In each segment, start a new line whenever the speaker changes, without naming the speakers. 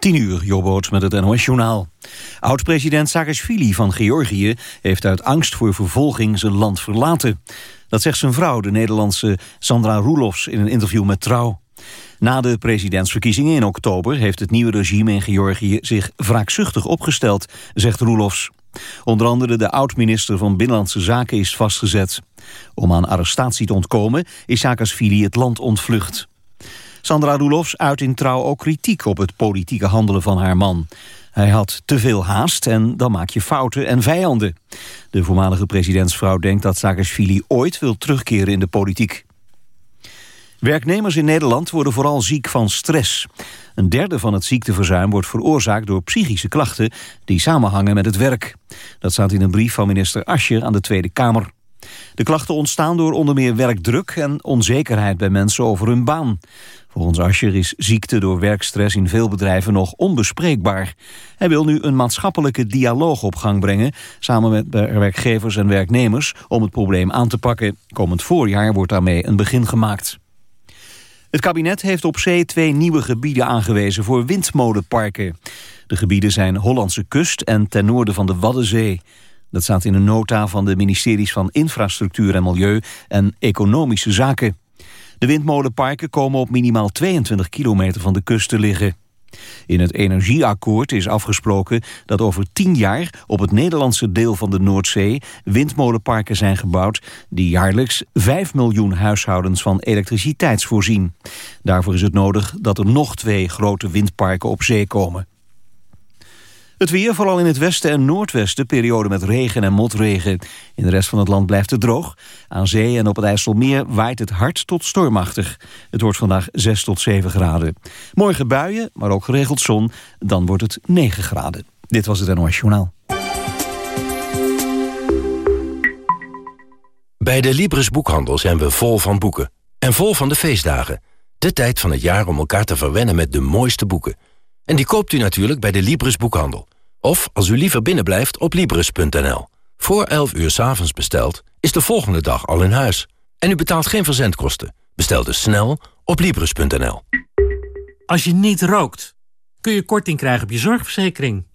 10 uur, Jobboot met het NOS-journaal. Oud-president Saakashvili van Georgië heeft uit angst voor vervolging zijn land verlaten. Dat zegt zijn vrouw, de Nederlandse Sandra Roelofs, in een interview met Trouw. Na de presidentsverkiezingen in oktober heeft het nieuwe regime in Georgië zich wraakzuchtig opgesteld, zegt Roelofs. Onder andere de oud-minister van Binnenlandse Zaken is vastgezet. Om aan arrestatie te ontkomen is Saakashvili het land ontvlucht. Sandra Roelofs uit in trouw ook kritiek op het politieke handelen van haar man. Hij had te veel haast en dan maak je fouten en vijanden. De voormalige presidentsvrouw denkt dat Saakashvili ooit wil terugkeren in de politiek. Werknemers in Nederland worden vooral ziek van stress. Een derde van het ziekteverzuim wordt veroorzaakt door psychische klachten... die samenhangen met het werk. Dat staat in een brief van minister Ascher aan de Tweede Kamer. De klachten ontstaan door onder meer werkdruk en onzekerheid bij mensen over hun baan. Volgens Ascher is ziekte door werkstress in veel bedrijven nog onbespreekbaar. Hij wil nu een maatschappelijke dialoog op gang brengen... samen met werkgevers en werknemers om het probleem aan te pakken. Komend voorjaar wordt daarmee een begin gemaakt. Het kabinet heeft op zee twee nieuwe gebieden aangewezen voor windmolenparken. De gebieden zijn Hollandse kust en ten noorden van de Waddenzee. Dat staat in een nota van de ministeries van Infrastructuur en Milieu en Economische Zaken. De windmolenparken komen op minimaal 22 kilometer van de kust te liggen. In het energieakkoord is afgesproken dat over tien jaar op het Nederlandse deel van de Noordzee windmolenparken zijn gebouwd die jaarlijks 5 miljoen huishoudens van elektriciteit voorzien. Daarvoor is het nodig dat er nog twee grote windparken op zee komen. Het weer, vooral in het westen en noordwesten, periode met regen en motregen. In de rest van het land blijft het droog. Aan zee en op het IJsselmeer waait het hard tot stormachtig. Het wordt vandaag 6 tot 7 graden. Morgen buien, maar ook geregeld zon. Dan wordt het 9 graden. Dit was het NOS Journaal.
Bij de Libris Boekhandel zijn we vol van boeken. En vol van de feestdagen. De tijd van het jaar om elkaar te verwennen met de mooiste boeken. En die koopt u natuurlijk bij de Libris Boekhandel. Of, als u liever binnenblijft, op Libris.nl. Voor 11 uur s'avonds besteld, is de volgende dag al in huis. En u betaalt geen verzendkosten. Bestel dus snel op Libris.nl.
Als je niet rookt, kun je korting krijgen op je zorgverzekering.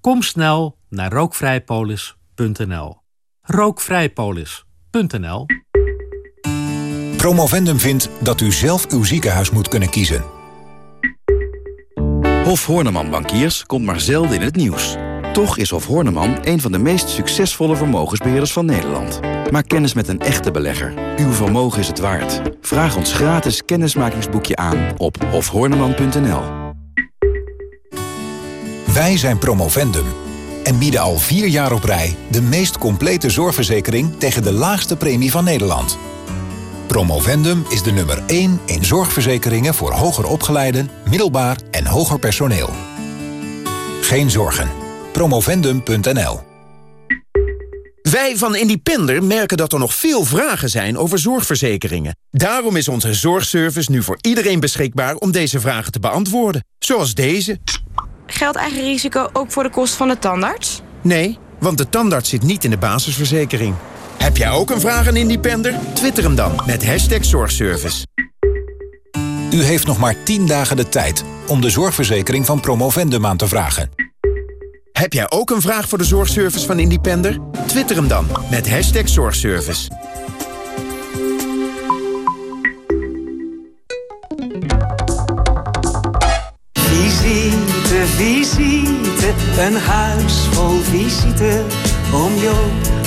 Kom snel naar rookvrijpolis.nl. Rookvrijpolis.nl
Promovendum vindt dat u zelf uw ziekenhuis moet kunnen kiezen.
Hof Horneman Bankiers komt maar zelden in het nieuws. Toch is Hof Horneman een van de meest succesvolle vermogensbeheerders van Nederland. Maak kennis met een echte belegger. Uw vermogen is het waard. Vraag ons gratis kennismakingsboekje aan op hofhorneman.nl.
Wij zijn Promovendum en bieden al vier jaar op rij... de meest complete zorgverzekering tegen de laagste premie van Nederland. Promovendum is de nummer 1 in zorgverzekeringen voor hoger opgeleiden, middelbaar en hoger personeel. Geen zorgen. Promovendum.nl
Wij van Independer merken dat er nog veel vragen zijn over zorgverzekeringen. Daarom is onze zorgservice nu voor iedereen beschikbaar om deze vragen te beantwoorden. Zoals deze.
Geldt eigen risico ook voor de kost van de tandarts?
Nee, want de tandarts zit niet in de basisverzekering. Heb jij ook een vraag aan Independer? Twitter hem dan met hashtag zorgservice.
U heeft nog maar 10 dagen de tijd om de zorgverzekering van Promovendum aan te vragen.
Heb jij ook een vraag voor de zorgservice van Independer? Twitter hem dan met hashtag zorgservice.
Visite, visite, een huis vol visite. Oom Joop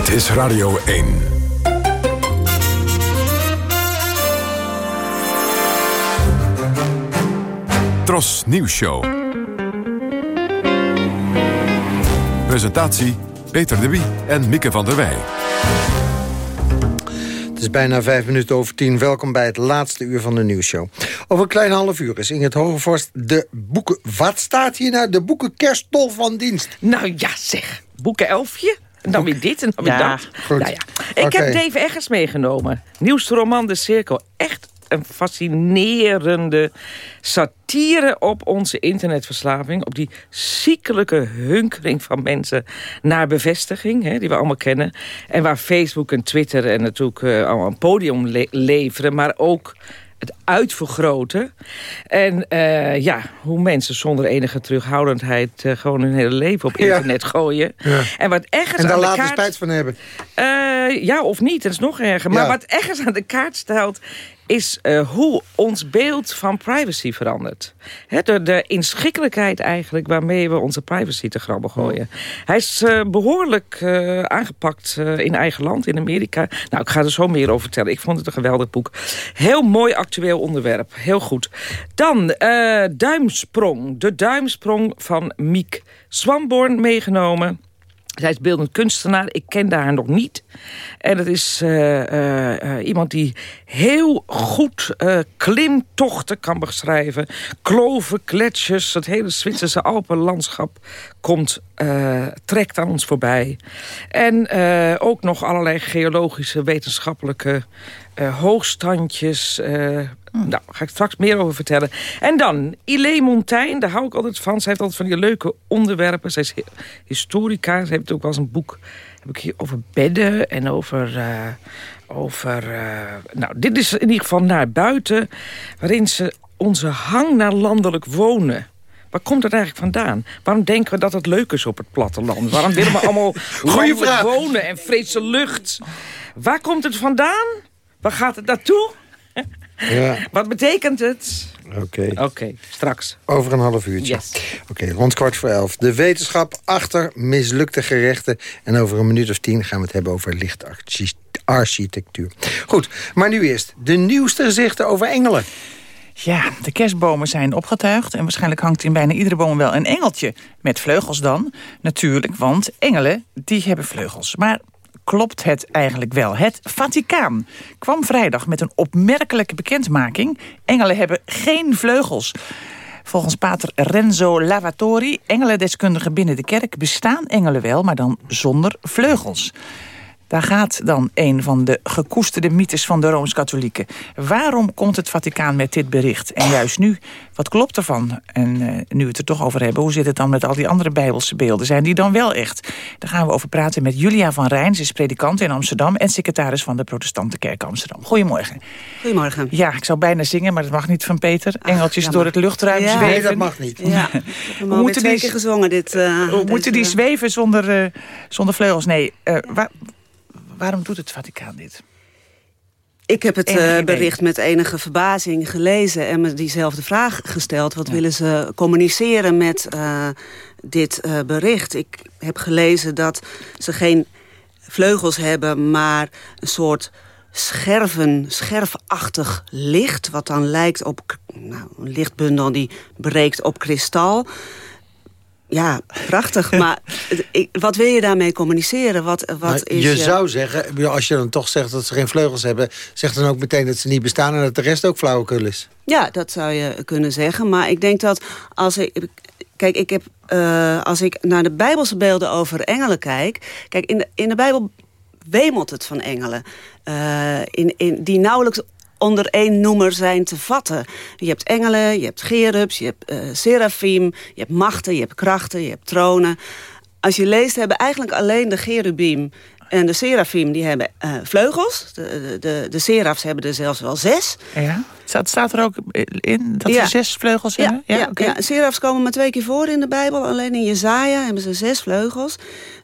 Dit is Radio 1. Tros Nieuws Show. Presentatie Peter de Wie en Mieke van der Wij.
Het is bijna vijf minuten over tien. Welkom bij het laatste uur van de nieuwsshow. Over een klein half uur is in het Hogevorst de boeken... Wat staat hier nou? De boeken kerstol van dienst.
Nou ja, zeg. Boeken elfje. En dan weer dit en dan weer
Ja,
dat.
goed.
Nou ja. Ik
Oké.
heb Dave Eggers meegenomen. Nieuwste roman De Cirkel. Echt een fascinerende satire op onze internetverslaving. Op die ziekelijke hunkering van mensen naar bevestiging. Hè, die we allemaal kennen. En waar Facebook en Twitter en natuurlijk eh, allemaal een podium le- leveren. Maar ook het uitvergroten. En eh, ja, hoe mensen zonder enige terughoudendheid... eh, gewoon hun hele leven op
Ja.
internet gooien.
Ja.
En wat ergens
En daar
aan de
later
kaart...
spijt van hebben.
Eh, ja, of niet. Dat is nog erger. Maar
Ja.
wat ergens aan de kaart stelt... is eh, hoe ons beeld van privacy verandert. Hè, de, inschikkelijkheid eigenlijk waarmee we onze privacy te grabben gooien. Hij is eh, behoorlijk eh, aangepakt in eigen land, in Amerika. Nou, ik ga er zo meer over vertellen. Ik vond het een geweldig boek. Heel mooi actueel onderwerp. Heel goed. Dan Duimsprong. De Duimsprong van Miek Swamborn meegenomen. Zij is beeldend kunstenaar. Ik kende haar nog niet. En het is eh, eh, eh, iemand die heel goed klimtochten kan beschrijven. Kloven, gletsjers, het hele Zwitserse Alpenlandschap komt, trekt aan ons voorbij. En ook nog allerlei geologische, wetenschappelijke hoogstandjes. Eh, Nou, daar ga ik straks meer over vertellen. En dan, Ilé Montaigne, daar hou ik altijd van. Ze heeft altijd van die leuke onderwerpen. Ze is hi- historica. Ze heeft ook wel eens een boek heb ik hier over bedden en over... eh, over eh, nou, dit is in ieder geval naar buiten... waarin ze onze hang naar landelijk wonen... Waar komt dat eigenlijk vandaan? Waarom denken we dat het leuk is op het platteland? Waarom willen we allemaal
vraag.
wonen en frisse lucht? Waar komt het vandaan? Waar gaat het naartoe?
Ja,
Wat betekent het?
oké.
Oké, straks.
Over een half uurtje.
Yes.
Oké, rond kwart voor elf. De wetenschap achter mislukte gerechten. En over een minuut of tien gaan we het hebben over lichtarchitectuur. Goed, maar nu eerst de nieuwste gezichten over engelen.
Ja, de kerstbomen zijn opgetuigd en waarschijnlijk hangt in bijna iedere boom wel een engeltje. Met vleugels dan, natuurlijk, want engelen, die hebben vleugels. Maar klopt het eigenlijk wel? Het Vaticaan kwam vrijdag met een opmerkelijke bekendmaking. Engelen hebben geen vleugels. Volgens pater Renzo Lavatori, engelendeskundige binnen de kerk... bestaan engelen wel, maar dan zonder vleugels. Daar gaat dan een van de gekoesterde mythes van de Rooms-Katholieken. Waarom komt het Vaticaan met dit bericht? En juist nu, wat klopt ervan? En eh, nu we het er toch over hebben, hoe zit het dan met al die andere bijbelse beelden? Zijn die dan wel echt? Daar gaan we over praten met Julia van Rijn. Ze is predikant in Amsterdam en secretaris van de Protestantenkerk Amsterdam. Goedemorgen.
Goedemorgen.
Ja, ik zou bijna zingen, maar dat mag niet van Peter. Engeltjes
jammer.
door het luchtruim
Ja.
zweven.
Nee, dat mag niet.
Ja, alweer
moeten
twee
die-
keer gezongen. Dit, eh,
moeten die zweven zonder, eh, zonder vleugels? Nee, eh, waar- waarom doet het Vaticaan dit?
Ik heb het eh, bericht met enige verbazing gelezen... en me diezelfde vraag gesteld. Wat willen ze communiceren met eh, dit eh, bericht? Ik heb gelezen dat ze geen vleugels hebben... maar een soort scherven, scherfachtig licht... wat dan lijkt op nou, een lichtbundel die breekt op kristal... Ja, prachtig. Maar wat wil je daarmee communiceren? Wat, wat is
je zou zeggen, als je dan toch zegt dat ze geen vleugels hebben... zeg dan ook meteen dat ze niet bestaan en dat de rest ook flauwekul is.
Ja, dat zou je kunnen zeggen. Maar ik denk dat als ik. Kijk, ik heb, eh, als ik naar de Bijbelse beelden over engelen kijk. Kijk, in de, in de Bijbel wemelt het van engelen. eh, in, in, die nauwelijks onder één noemer zijn te vatten. Je hebt engelen, je hebt gerubs, je hebt eh serafim, je hebt machten, je hebt krachten, je hebt tronen. Als je leest, hebben eigenlijk alleen de cherubim en de serafim die hebben eh, vleugels. De, de, de, de serafs hebben er zelfs wel zes.
Ja? Staat, staat er ook in dat
Ja.
ze zes vleugels
Ja,
hebben?
ja, ja, serafs komen maar twee keer voor in de Bijbel. Alleen in Jezaja hebben ze zes vleugels.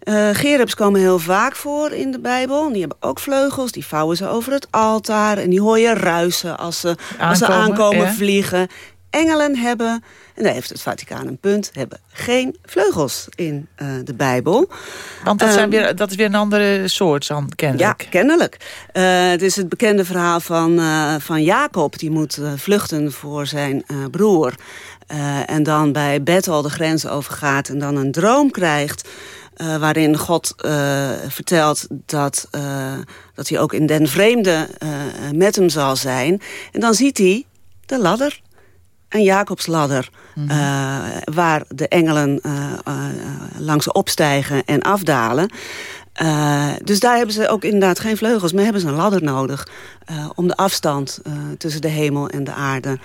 Eh gerubs komen heel vaak voor in de Bijbel. Die hebben ook vleugels. Die vouwen ze over het altaar. En die hoor je ruisen als ze als ze
Aankomen,
vliegen. Engelen hebben, en daar heeft het Vaticaan een punt... hebben geen vleugels in eh, de Bijbel.
Want dat, zijn
Ehm,
weer, dat is weer een andere soort, dan
ja,
kennelijk.
kennelijk. Eh, het is het bekende verhaal van, eh, van Jacob. Die moet vluchten voor zijn broer. En dan bij Bethel de grens overgaat en dan een droom krijgt. waarin God vertelt dat, dat hij ook in den vreemde met hem zal zijn. En dan ziet hij de ladder, een Jacobsladder... Mm waar de engelen langs opstijgen en afdalen... dus daar hebben ze ook inderdaad geen vleugels, maar hebben ze een ladder nodig... om de afstand tussen de hemel en de aarde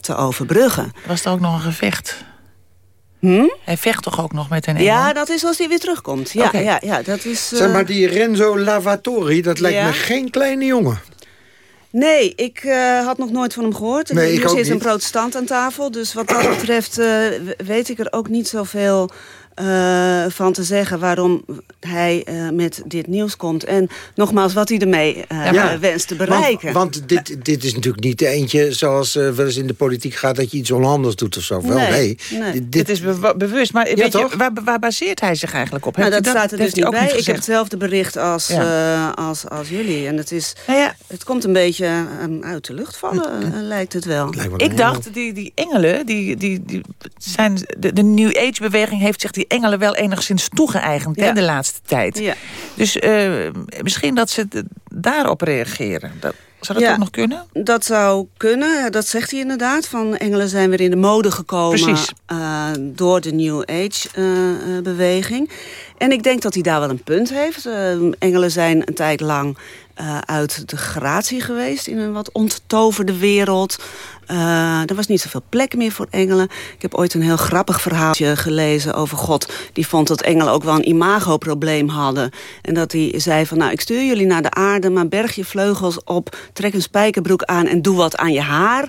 te overbruggen.
Was er ook nog een gevecht?
Hm?
Hij vecht toch ook nog met een engel?
Ja, dat is als hij weer terugkomt. Ja, ja, ja, dat is,
Zeg maar, die Renzo Lavatori, dat lijkt me geen kleine jongen.
Nee, ik uh, had nog nooit van hem gehoord.
Nee,
ik
zit
is een protestant aan tafel. Dus wat dat betreft uh, weet ik er ook niet zoveel uh, van te zeggen waarom hij uh, met dit nieuws komt. En nogmaals, wat hij ermee uh, ja, wenst te bereiken.
Want, want, dit, dit is natuurlijk niet eentje zoals wel eens in de politiek gaat... dat je iets onhandigs doet of zo. Wel, nee,
nee. Dit, dit is be bewust. Maar weet je, waar, waar, baseert hij zich eigenlijk op?
Nou, dat, dat, staat er dus niet bij. Niet ik heb hetzelfde bericht als, ja. als, als jullie. En het, is, nou ja. het komt een beetje um, uit de lucht vallen, lijkt het wel.
Ik dacht, die, die engelen, die, die, die zijn, de, de New Age-beweging heeft zich... Die die engelen wel enigszins toegeëigend ja. de laatste tijd. Ja. Dus uh, misschien dat ze daarop reageren. Dat, zou dat
ja,
ook nog kunnen?
Dat zou kunnen, dat zegt hij inderdaad. Van engelen zijn weer in de mode gekomen uh, door de New Age-beweging. Uh, en ik denk dat hij daar wel een punt heeft. engelen zijn een tijd lang uh, uit de gratie geweest in een wat onttoverde wereld. Uh, er was niet zoveel plek meer voor engelen. Ik heb ooit een heel grappig verhaaltje gelezen over God. Die vond dat engelen ook wel een imagoprobleem hadden. En dat hij zei van, nou, ik stuur jullie naar de aarde... maar berg je vleugels op, trek een spijkerbroek aan... en doe wat aan je haar.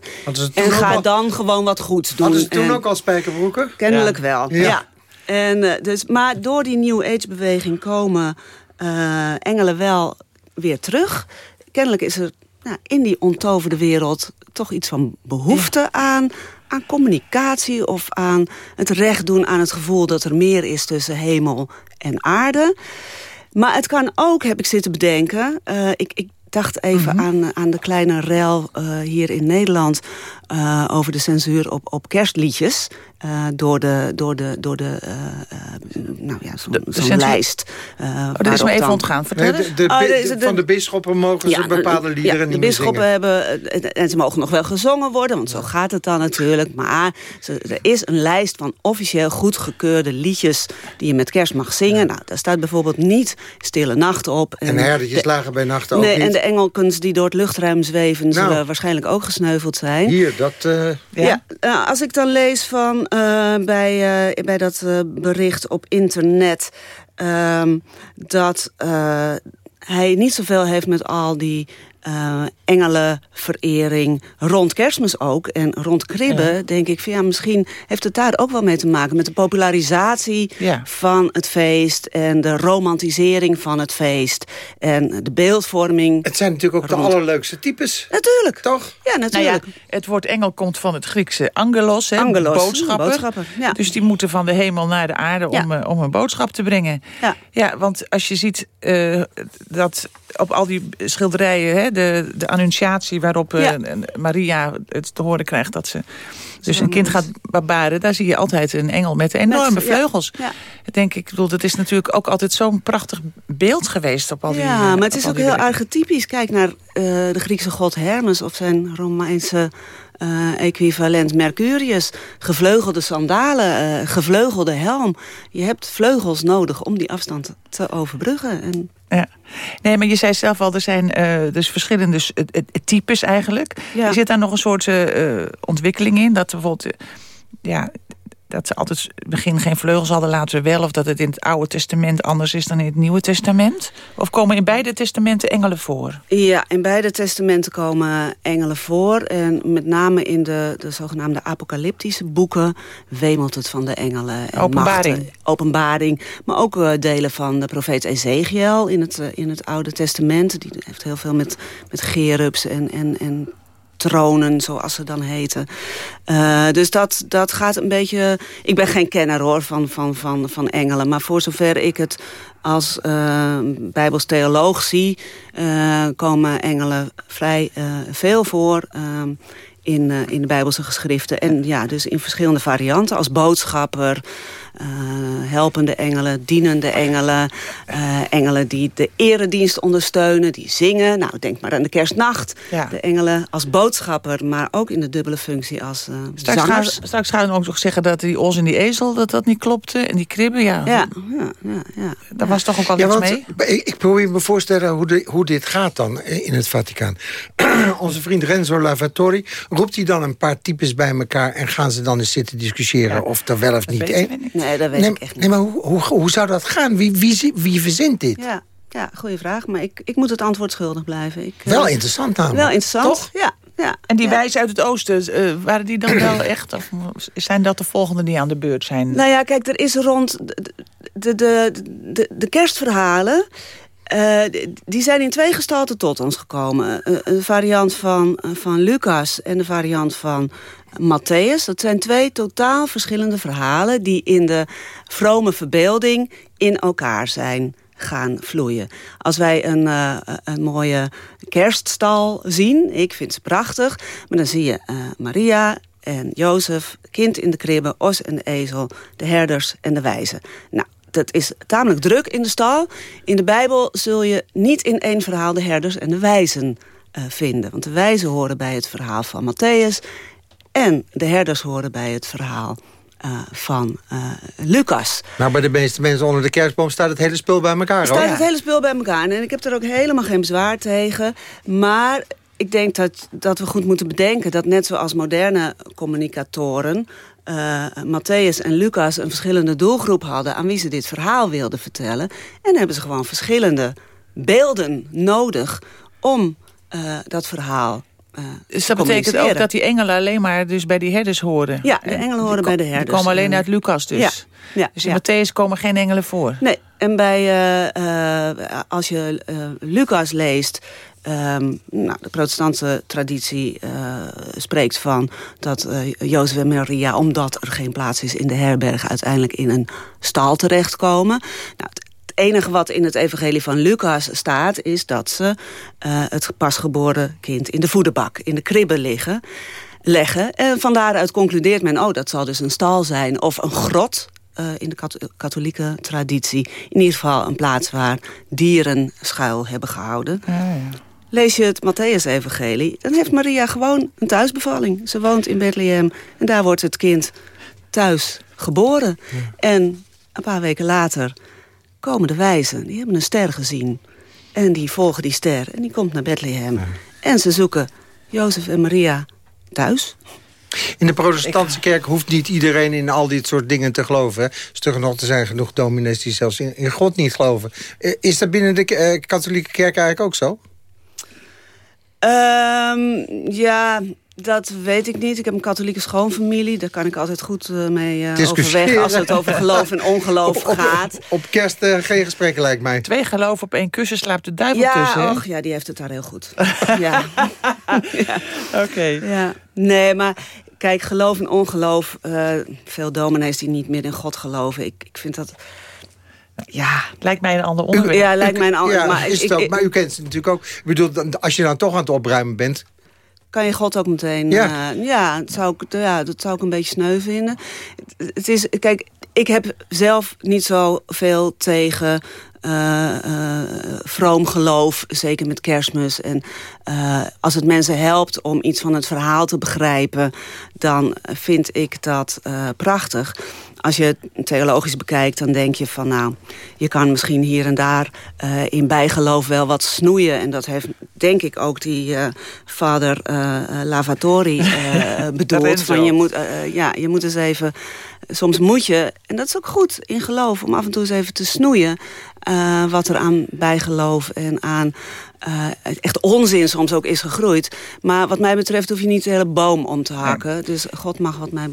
En ga dan gewoon wat goeds doen.
Hadden ze toen en, ook al spijkerbroeken?
Kennelijk ja. wel, ja. ja. En, uh, dus, maar door die New Age-beweging komen uh, engelen wel weer terug. Kennelijk is er nou, in die ontoverde wereld toch iets van behoefte ja. aan, aan communicatie... of aan het recht doen aan het gevoel dat er meer is tussen hemel en aarde. Maar het kan ook, heb ik zitten bedenken... Uh, ik, ik dacht even mm -hmm. aan, aan de kleine rel uh, hier in Nederland... Uh, over de censuur op, op kerstliedjes. Uh, door de, door de, door de nou ja, zo'n zo lijst.
oh, dat is me even ontgaan. Vertel
nee, de, de, oh, de, van de bisschoppen mogen ja, ze bepaalde liederen ja,
niet
de
bisschoppen hebben, en ze mogen nog wel gezongen worden, want zo gaat het dan natuurlijk. Maar ze, er is een lijst van officieel goedgekeurde liedjes die je met kerst mag zingen. Ja. Nou, daar staat bijvoorbeeld niet Stille Nacht op.
En, en herdertjes lagen bij nacht ook
nee,
niet.
En de engelkens die door het luchtruim zweven, nou. zullen waarschijnlijk ook gesneuveld zijn.
Hier, dat... Uh,
ja. ja. als ik dan lees van uh, bij, uh, bij dat bericht op internet... Ehm, dat hij niet zoveel heeft met al die uh, engelenverering rond kerstmis ook. En rond kribben ja. denk ik van ja, misschien heeft het daar ook wel mee te maken. Met de popularisatie ja. van het feest. En de romantisering van het feest. En de beeldvorming.
Het zijn natuurlijk ook rond... de allerleukste types.
Natuurlijk.
Toch?
Ja, natuurlijk.
Nou ja, het woord engel komt van het Griekse angelos. Hè,
angelos,
boodschapper.
boodschapper ja.
Dus die moeten van de hemel naar de aarde om, uh, om een boodschap te brengen.
Ja,
ja want als je ziet uh, dat op al die schilderijen... Hè, de, de annunciatie waarop uh, ja. Maria het te horen krijgt dat ze dus een kind gaat barbaren. Daar zie je altijd een engel met enorme met, vleugels. Ja, ja. Denk ik, bedoel, dat is natuurlijk ook altijd zo'n prachtig beeld geweest op al die
Ja, maar het is ook heel archetypisch. Kijk naar uh, de Griekse god Hermes of zijn Romeinse uh, equivalent Mercurius. Gevleugelde sandalen, uh, gevleugelde helm. Je hebt vleugels nodig om die afstand te overbruggen. En...
Ja. Nee, maar je zei zelf al, er zijn uh, dus verschillende types eigenlijk. Ja. Er zit daar nog een soort ontwikkeling in. Dat bijvoorbeeld, ja, dat ze altijd begin geen vleugels hadden, laten wel... of dat het in het Oude Testament anders is dan in het Nieuwe Testament? Of komen in beide testamenten engelen voor?
Ja, in beide testamenten komen engelen voor. En met name in de, de zogenaamde apocalyptische boeken... wemelt het van de engelen. En
openbaring.
Machten, openbaring. Maar ook uh, delen van de profeet Ezekiel in het, uh, in het Oude Testament. Die heeft heel veel met, met gerubs en, en, en tronen, zoals ze dan heten. Uh, dus dat, dat gaat een beetje... Ik ben geen kenner hoor van, van, van, van engelen. Maar voor zover ik het als uh, bijbels theoloog zie... Uh, komen engelen vrij veel voor... in, in de bijbelse geschriften. En ja, dus in verschillende varianten. Als boodschapper, helpende engelen, dienende engelen. engelen die de eredienst ondersteunen, die zingen. Nou, denk maar aan de kerstnacht. De engelen als boodschapper, maar ook in de dubbele functie als
straks
zangers.
Gaan, straks gaan we ook nog zeggen dat die os en die ezel... dat dat niet klopte en die kribben, ja.
Ja, ja, ja, ja.
Daar was toch ook al
ja,
iets
want,
mee?
Ik, probeer me voorstellen hoe, de, hoe dit gaat dan in het Vaticaan. Onze vriend Renzo Lavatori, roept hij dan een paar types bij elkaar... en gaan ze dan eens zitten discussiëren of er wel of niet...
Een... Nee, dat weet
nee,
ik echt niet.
Nee, maar hoe, hoe, hoe zou dat gaan? Wie, wie, wie verzint dit?
Ja. Ja, goede vraag. Maar ik, ik moet het antwoord schuldig blijven. Ik,
wel uh, interessant namelijk.
Wel interessant,
Toch?
ja. ja.
En die
ja.
wijzen uit het oosten, uh, waren die dan wel echt... of zijn dat de volgende die aan de beurt zijn?
Nou ja, kijk, er is rond de, de, de, de, de kerstverhalen... Uh, die zijn in twee gestalten tot ons gekomen. Uh, een variant van, uh, van Lucas en de variant van Matthäus. Dat zijn twee totaal verschillende verhalen... die in de vrome verbeelding in elkaar zijn gaan vloeien. Als wij een, een mooie kerststal zien, ik vind ze prachtig... maar dan zie je Maria en Jozef, kind in de kribbe, os en de ezel... de herders en de wijzen. Nou, het is tamelijk druk in de stal. In de Bijbel zul je niet in één verhaal de herders en de wijzen uh, vinden. Want de wijzen horen bij het verhaal van Matthäus... en de herders horen bij het verhaal uh, van uh, Lucas.
Maar bij de meeste mensen onder de kerstboom staat het hele spul bij elkaar.
Staat het hele spul bij elkaar. En ik heb er ook helemaal geen bezwaar tegen. Maar ik denk dat, dat we goed moeten bedenken... dat net zoals moderne communicatoren... Uh, Matthäus en Lucas een verschillende doelgroep hadden... aan wie ze dit verhaal wilden vertellen. En hebben ze gewoon verschillende beelden nodig... om uh, dat verhaal uh,
Dus dat betekent ook dat die engelen alleen maar dus bij die herders horen?
Ja, de engelen horen bij de herders.
Die komen alleen uit Lucas dus?
Ja. ja
dus in
ja.
Matthäus komen geen engelen voor?
Nee, en bij, als je Lucas leest... Um, nou, de protestantse traditie uh, spreekt van dat uh, Jozef en Maria... omdat er geen plaats is in de herberg... uiteindelijk in een stal terechtkomen. Nou, het enige wat in het evangelie van Lucas staat... is dat ze uh, het pasgeboren kind in de voederbak, in de kribbe liggen, leggen. En van daaruit concludeert men... oh, dat zal dus een stal zijn of een grot... In de katholieke traditie. In ieder geval een plaats waar dieren schuil hebben gehouden.
Ja, ja.
Lees je het Matthäus-evangelie, dan heeft Maria gewoon een thuisbevalling. Ze woont in Bethlehem en daar wordt het kind thuis geboren. Ja. En een paar weken later komen de wijzen, die hebben een ster gezien. En die volgen die ster en die komt naar Bethlehem. Ja. En ze zoeken Jozef en Maria thuis.
In de protestantse kerk hoeft niet iedereen in al dit soort dingen te geloven. Stugger nog, er zijn genoeg dominees die zelfs in, in God niet geloven. Is dat binnen de uh, katholieke kerk eigenlijk ook zo?
Um, ja, dat weet ik niet. Ik heb een katholieke schoonfamilie. Daar kan ik altijd goed uh, mee uh, overweg als het over geloof en ongeloof
op, op,
gaat.
Op, op kerst uh, geen gesprekken lijkt mij.
Twee geloven op één kussen slaapt de duivel
ja,
tussen.
Och, ja, die heeft het daar heel goed. ja.
ja. Oké. Okay.
Ja. Nee, maar kijk, geloof en ongeloof. veel dominees die niet meer in God geloven. Ik, ik vind dat... Ja,
lijkt mij een ander onderwerp.
Ja, lijkt mij een ander
ja,
maar,
is het
ik,
ook,
ik,
maar u kent het natuurlijk ook. Ik bedoel, als je dan toch aan het opruimen bent...
kan je God ook meteen...
Ja,
uh, ja, dat zou ik, ja, dat zou ik een beetje sneu vinden. Het, het is, kijk, ik heb zelf niet zoveel tegen... Uh, uh, vroom geloof, zeker met kerstmis. En uh, als het mensen helpt om iets van het verhaal te begrijpen... dan vind ik dat prachtig. Als je het theologisch bekijkt, dan denk je van... nou, je kan misschien hier en daar in bijgeloof wel wat snoeien. En dat heeft, denk ik, ook die vader Lavatori bedoeld. Van je moet, ja, je moet eens even... Soms moet je, en dat is ook goed in geloof... om af en toe eens even te snoeien... Wat er aan bijgeloof en aan uh, echt onzin soms ook is gegroeid. Maar wat mij betreft hoef je niet de hele boom om te hakken. Ja. Dus God mag wat mij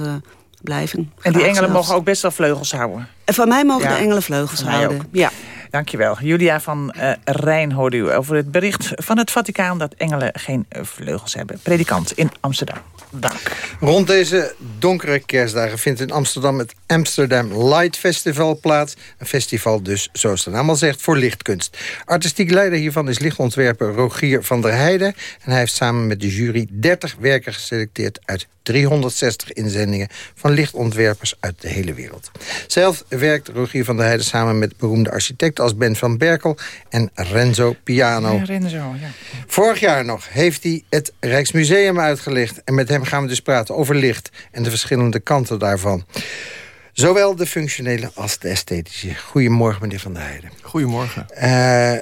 uh, blijven.
En die engelen zelfs. mogen ook best wel vleugels houden?
En van mij mogen ja. de engelen vleugels houden,
ook.
ja.
Dankjewel. Julia van uh, Rijn hoorde u over het bericht van het Vaticaan... dat engelen geen vleugels hebben. Predikant in Amsterdam. Dank.
Rond deze donkere kerstdagen vindt in Amsterdam het Amsterdam Light Festival plaats. Een festival dus, zoals de naam al zegt, voor lichtkunst. Artistiek leider hiervan is lichtontwerper Rogier van der Heijden. En hij heeft samen met de jury 30 werken geselecteerd uit 360 inzendingen van lichtontwerpers uit de hele wereld. Zelf werkt Rogier van der Heijden samen met beroemde architecten als Ben van Berkel en Renzo Piano.
Ja, Renzo, ja.
Vorig jaar nog heeft hij het Rijksmuseum uitgelicht. En met hem gaan we dus praten over licht en de verschillende kanten daarvan. Zowel de functionele als de esthetische. Goedemorgen, meneer Van der Heijden.
Goedemorgen.
Uh,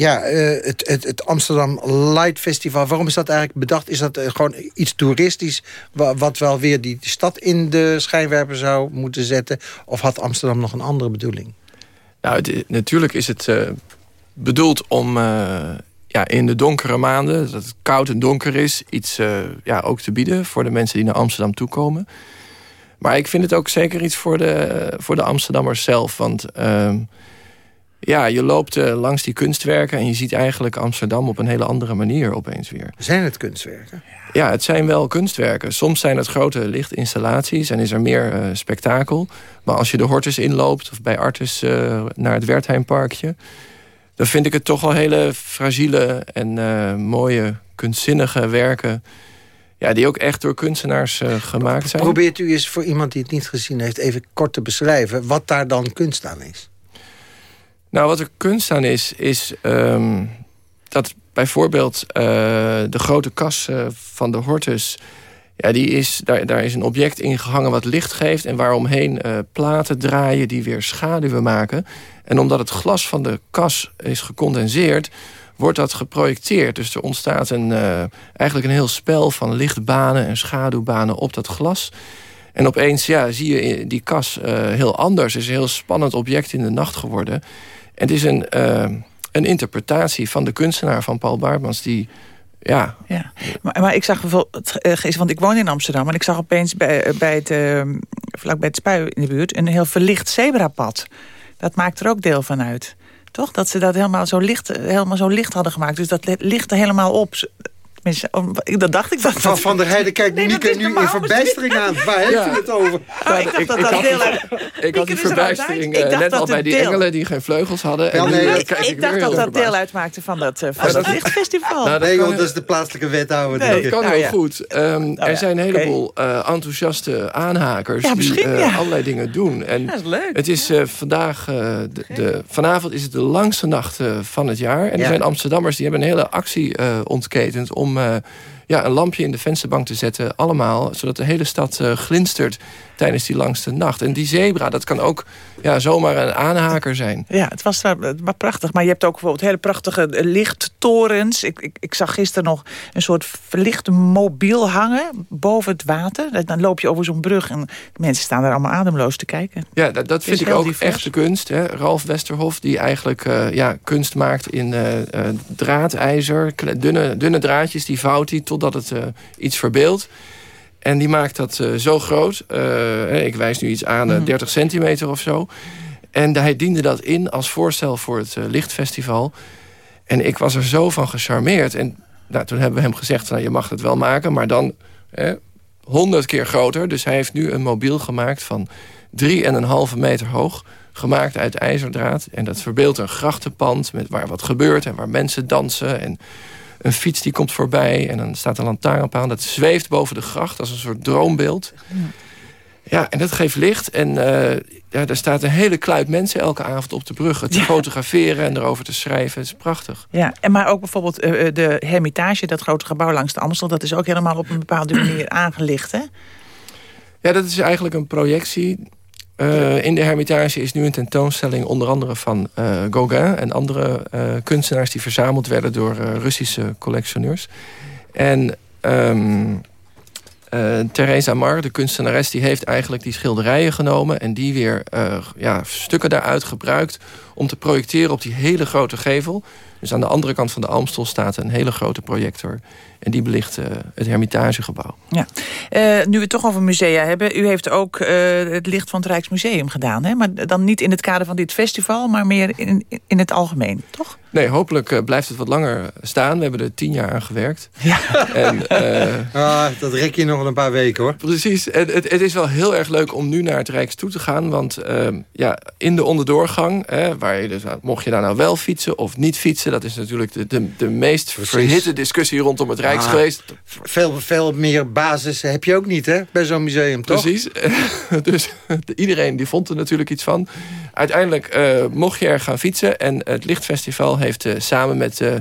ja, uh, het, het, het, Amsterdam Light Festival, waarom is dat eigenlijk bedacht? Is dat uh, gewoon iets toeristisch, wat wel weer die stad in de schijnwerper zou moeten zetten? Of had Amsterdam nog een andere bedoeling?
Nou, natuurlijk is het bedoeld om ja, in de donkere maanden, dat het koud en donker is, iets ja, ook te bieden voor de mensen die naar Amsterdam toekomen. Maar ik vind het ook zeker iets voor de, voor de Amsterdammers zelf. Want uh, ja, je loopt uh, langs die kunstwerken... en je ziet eigenlijk Amsterdam op een hele andere manier opeens weer.
Zijn het kunstwerken?
Ja, het zijn wel kunstwerken. Soms zijn het grote lichtinstallaties en is er meer uh, spektakel. Maar als je de Hortus inloopt of bij Artis uh, naar het Wertheimparkje... dan vind ik het toch wel hele fragiele en mooie kunstzinnige werken ja, die ook echt door kunstenaars gemaakt zijn.
Probeert u eens voor iemand die het niet gezien heeft... even kort te beschrijven wat daar dan kunst aan is?
Nou, wat er kunst aan is, is um, dat bijvoorbeeld uh, de grote kas uh, van de Hortus... Ja, die is, daar, daar is een object in gehangen wat licht geeft... en waaromheen platen draaien die weer schaduwen maken. En omdat het glas van de kas is gecondenseerd wordt dat geprojecteerd. Dus er ontstaat een, uh, eigenlijk een heel spel van lichtbanen en schaduwbanen op dat glas. En opeens ja, zie je die kas uh, heel anders. Het is een heel spannend object in de nacht geworden. Het is een, uh, een interpretatie van de kunstenaar van Paul Baartmans... die ja.
ja. Maar, maar ik zag bijvoorbeeld, want ik woon in Amsterdam... en ik zag opeens bij, bij het, uh, vlak bij het Spui in de buurt... een heel verlicht zebrapad. Dat maakt er ook deel van uit. Toch? Dat ze dat helemaal zo licht, helemaal zo licht hadden gemaakt. Dus dat licht er helemaal op. Dat dacht ik. Dat
van Van der Heijden kijkt nee, Mieke nu in verbijstering aan. Waar heeft ja. u het over?
Ja, ik, dacht dat dat deel uit...
Ik had die verbijstering uh, net al bij die deel. engelen die geen vleugels hadden.
Ja, nee, ik, ik dacht dat dat deel uitmaakte van dat, uh, van ja, dat lichtfestival.
Nou, nee, joh, dat is de plaatselijke wethouder.
Nee, dat kan nou, heel goed. Um, nou, er zijn een heleboel okay. uh, enthousiaste aanhakers die allerlei dingen doen. En
dat is leuk.
Het is vandaag, de, vanavond is het de langste nacht van het jaar. En er zijn Amsterdammers die hebben een hele actie ontketend om om uh, ja, een lampje in de vensterbank te zetten. Allemaal, zodat de hele stad uh, glinstert tijdens die langste nacht. En die zebra, dat kan ook ja, zomaar een aanhaker zijn.
Ja, het was maar prachtig. Maar je hebt ook bijvoorbeeld hele prachtige lichttorens. Ik, ik, ik zag gisteren nog een soort verlichte mobiel hangen boven het water. Dan loop je over zo'n brug en mensen staan daar allemaal ademloos te kijken.
Ja, dat, dat vind ik ook divers. echte kunst. Hè? Ralf Westerhof, die eigenlijk uh, ja, kunst maakt in uh, uh, draadijzer. Dunne, dunne draadjes, die vouwt hij totdat het iets verbeeldt. En die maakt dat uh, zo groot. Uh, ik wijs nu iets aan, uh, 30 centimeter of zo. En hij diende dat in als voorstel voor het Lichtfestival. En ik was er zo van gecharmeerd. En nou, toen hebben we hem gezegd, nou, je mag het wel maken... maar dan honderd keer groter. Dus hij heeft nu een mobiel gemaakt van 3,5 meter hoog... gemaakt uit ijzerdraad. En dat verbeeldt een grachtenpand met waar wat gebeurt... en waar mensen dansen en een fiets die komt voorbij en dan staat een lantaarnpaal. Dat zweeft boven de gracht als een soort droombeeld. Ja, en dat geeft licht. En uh, ja, daar staat een hele kluit mensen elke avond op de brug. te fotograferen en erover te schrijven. Het is prachtig.
Ja, en maar ook bijvoorbeeld uh, de Hermitage, dat grote gebouw langs de Amstel... dat is ook helemaal op een bepaalde manier aangelicht, hè?
Ja, dat is eigenlijk een projectie uh, in de Hermitage is nu een tentoonstelling onder andere van uh, Gauguin... en andere uh, kunstenaars die verzameld werden door Russische collectioneurs. En um, Theresa Mar, de kunstenares, die heeft eigenlijk die schilderijen genomen... en die weer ja, stukken daaruit gebruikt om te projecteren op die hele grote gevel. Dus aan de andere kant van de Amstel staat een hele grote projector. En die belicht uh, het Hermitagegebouw.
Ja. Uh, nu we het toch over musea hebben. U heeft ook uh, het licht van het Rijksmuseum gedaan. Hè? Maar dan niet in het kader van dit festival, maar meer in, in het algemeen, toch?
Nee, hopelijk uh, blijft het wat langer staan. We hebben er tien jaar aan gewerkt.
Ja.
En,
ah, dat rek je nog wel een paar weken, hoor.
Precies. En het, het, is wel heel erg leuk om nu naar het Rijks toe te gaan. Want ja, in de onderdoorgang, waar je dus, mocht je daar nou wel fietsen of niet fietsen... dat is natuurlijk de, de, de meest Precies. verhitte discussie rondom het Rijks ah, geweest.
Veel, veel meer basis heb je ook niet, hè? Bij zo'n museum, toch?
Precies. dus iedereen die vond er natuurlijk iets van. Uiteindelijk uh, mocht je er gaan fietsen. En het Lichtfestival heeft uh, samen met... Uh,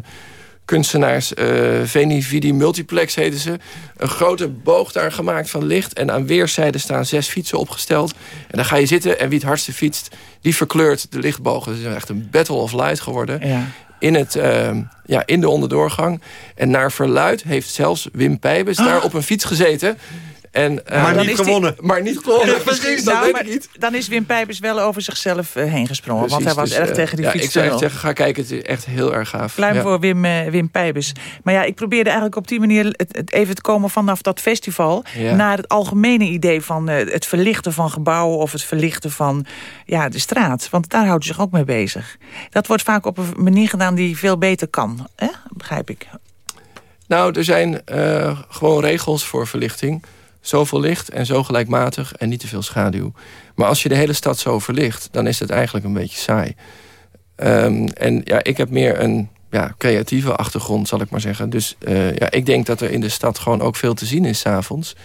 kunstenaars, uh, Veni Vidi Multiplex heten ze... een grote boog daar gemaakt van licht. En aan weerszijden staan zes fietsen opgesteld. En dan ga je zitten en wie het hardste fietst... die verkleurt de lichtbogen. Het is echt een battle of light geworden.
Ja
in, het, uh, ja, in de onderdoorgang. En naar verluid heeft zelfs Wim Pijbes daar op een fiets gezeten. En,
uh, maar, niet gewonnen.
Die, maar niet gewonnen.
precies,
dat nou, weet ik niet.
Dan is Wim Pijpers wel over zichzelf uh, heen gesprongen.
Precies,
want hij was
dus,
erg tegen die
ja,
fiets.
Ik zou echt zeggen, ga kijken. Het is echt heel erg gaaf.
Pluim
ja.
voor Wim, uh, Wim Pijpers. Maar ja, ik probeerde eigenlijk op die manier het, het even te komen vanaf dat festival...
Ja.
naar het algemene idee van het verlichten van gebouwen... of het verlichten van ja, de straat. Want daar houdt u zich ook mee bezig. Dat wordt vaak op een manier gedaan die veel beter kan. Hè? Begrijp ik.
Nou, er zijn gewoon regels voor verlichting zoveel licht en zo gelijkmatig en niet te veel schaduw. Maar als je de hele stad zo verlicht, dan is het eigenlijk een beetje saai. Um, en ja, ik heb meer een ja, creatieve achtergrond, zal ik maar zeggen. Dus uh, ja, ik denk dat er in de stad gewoon ook veel te zien is s'avonds.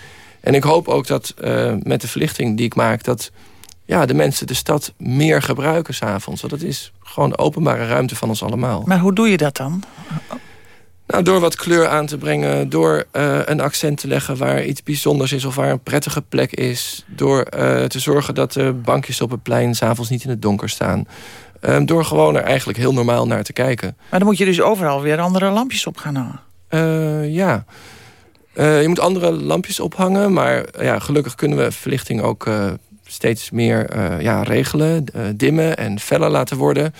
En ik hoop ook dat uh, met de verlichting die ik maak... dat ja, de mensen de stad meer gebruiken s'avonds. Want dat is gewoon openbare ruimte van ons allemaal.
Maar hoe doe je dat dan?
Nou, door wat kleur aan te brengen, door uh, een accent te leggen waar iets bijzonders is of waar een prettige plek is. Door uh, te zorgen dat de bankjes op het plein s'avonds niet in het donker staan. Uh, door gewoon er eigenlijk heel normaal naar te kijken.
Maar dan moet je dus overal weer andere lampjes op gaan hangen.
Uh, ja. je moet andere lampjes ophangen, maar ja, gelukkig kunnen we verlichting ook steeds meer ja, regelen, dimmen en feller laten worden.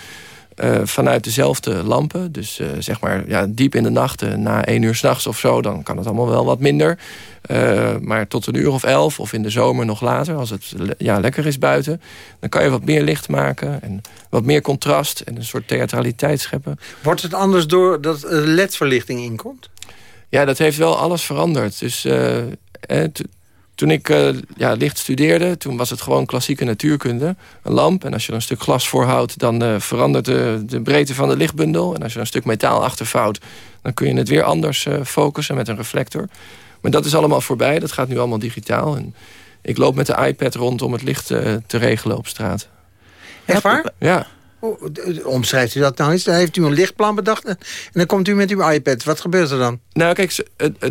Uh, vanuit dezelfde lampen. Dus uh, zeg maar ja, diep in de nacht, uh, na één uur s'nachts of zo... dan kan het allemaal wel wat minder. maar tot een uur of elf of in de zomer nog later... als het ja, lekker is buiten... dan kan je wat meer licht maken en wat meer contrast... en een soort theatraliteit scheppen.
Wordt het anders doordat ledverlichting inkomt?
Ja, dat heeft wel alles veranderd. Dus toen ik uh, ja, licht studeerde, toen was het gewoon klassieke natuurkunde. Een lamp, en als je er een stuk glas voorhoudt... dan uh, verandert de, de, breedte van de lichtbundel. En als je er een stuk metaal achtervouwt... dan kun je het weer anders uh, focussen met een reflector. Maar dat is allemaal voorbij, dat gaat nu allemaal digitaal. En ik loop met de iPad rond om het licht te regelen op straat.
Echt waar?
Ja.
Omschrijft u dat nou eens? Dan heeft u een lichtplan bedacht en dan komt u met uw iPad. Wat gebeurt er dan?
Nou kijk,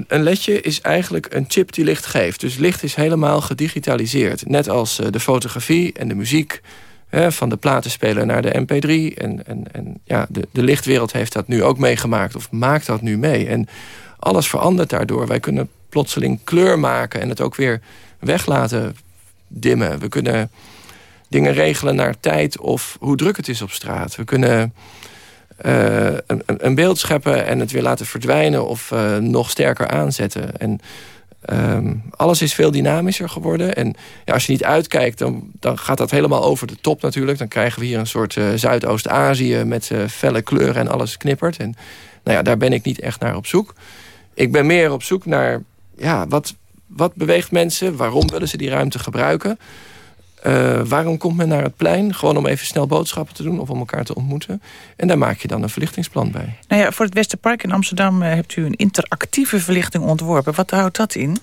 een ledje is eigenlijk een chip die licht geeft. Dus licht is helemaal gedigitaliseerd. Net als de fotografie en de muziek. Hè, van de platenspeler naar de mp3. En, en, en ja, de, de lichtwereld heeft dat nu ook meegemaakt. Of maakt dat nu mee. En alles verandert daardoor. Wij kunnen plotseling kleur maken en het ook weer weg laten dimmen. We kunnen dingen regelen naar tijd of hoe druk het is op straat. We kunnen uh, een, een, beeld scheppen en het weer laten verdwijnen... of uh, nog sterker aanzetten. En um, alles is veel dynamischer geworden. En ja, als je niet uitkijkt, dan, dan gaat dat helemaal over de top natuurlijk. Dan krijgen we hier een soort uh, Zuidoost-Azië... met felle kleuren en alles knippert. En nou ja, daar ben ik niet echt naar op zoek. Ik ben meer op zoek naar... Ja, wat, wat beweegt mensen? Waarom willen ze die ruimte gebruiken? Uh, waarom komt men naar het plein? Gewoon om even snel boodschappen te doen of om elkaar te ontmoeten. En daar maak je dan een verlichtingsplan bij.
Nou ja, voor het Westerpark in Amsterdam uh, hebt u een interactieve verlichting ontworpen. Wat houdt dat in?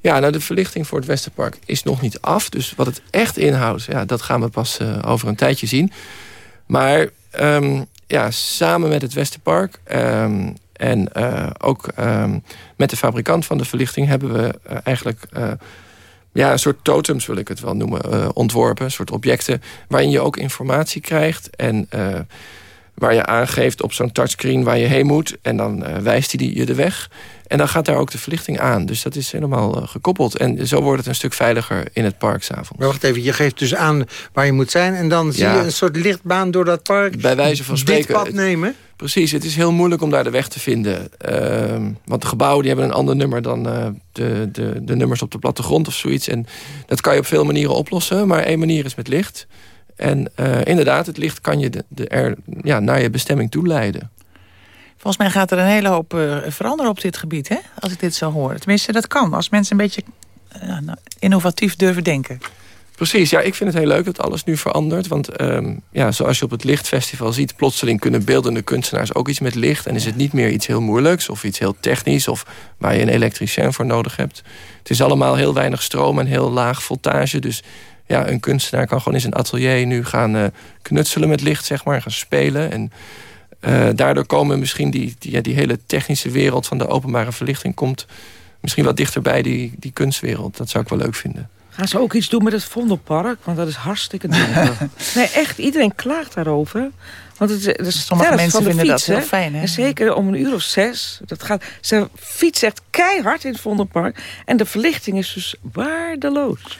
Ja, nou de verlichting voor het Westerpark is nog niet af. Dus wat het echt inhoudt, ja, dat gaan we pas uh, over een tijdje zien. Maar um, ja, samen met het Westerpark... Um, en ook um, met de fabrikant van de verlichting... hebben we eigenlijk ja, een soort totems wil ik het wel noemen, uh, ontworpen. Een soort objecten waarin je ook informatie krijgt. En uh, waar je aangeeft op zo'n touchscreen waar je heen moet. En dan uh, wijst hij je de weg. En dan gaat daar ook de verlichting aan. Dus dat is helemaal gekoppeld. En zo wordt het een stuk veiliger in het park s'avonds.
Maar wacht even, je geeft dus aan waar je moet zijn... en dan zie je een soort lichtbaan door dat park
Bij wijze van spreken...
dit pad nemen?
Precies, het is heel moeilijk om daar de weg te vinden. Ehm, want de gebouwen die hebben een ander nummer dan uh, de, de, de nummers op de plattegrond of zoiets. En dat kan je op veel manieren oplossen, maar één manier is met licht. En uh, inderdaad, het licht kan je de, de er, ja, naar je bestemming toe leiden.
Volgens mij gaat er een hele hoop uh, veranderen op dit gebied, hè? als ik dit zo hoor. Tenminste, dat kan, als mensen een beetje nou, innovatief durven denken.
Precies, ja, ik vind het heel leuk dat alles nu verandert. Want um, ja, zoals je op het Lichtfestival ziet... plotseling kunnen beeldende kunstenaars ook iets met licht. En is het niet meer iets heel moeilijks of iets heel technisch... of waar je een elektricien voor nodig hebt. Het is allemaal heel weinig stroom en heel laag voltage. Dus ja, een kunstenaar kan gewoon in zijn atelier nu gaan uh, knutselen met licht, zeg maar. Gaan spelen en... Uh, daardoor komen misschien die, die, ja, die hele technische wereld van de openbare verlichting... komt misschien wat dichterbij die, die kunstwereld. Dat zou ik wel leuk vinden.
Gaan ze ook iets doen met het Vondelpark? Want dat is hartstikke donker. nee, echt, iedereen klaagt daarover. Want het, het is
Sommige mensen
van de
vinden
fiets,
dat heel fijn. Hè?
En zeker om een uur of zes. Dat gaat, ze fietsen echt keihard in het Vondelpark. En de verlichting is dus waardeloos.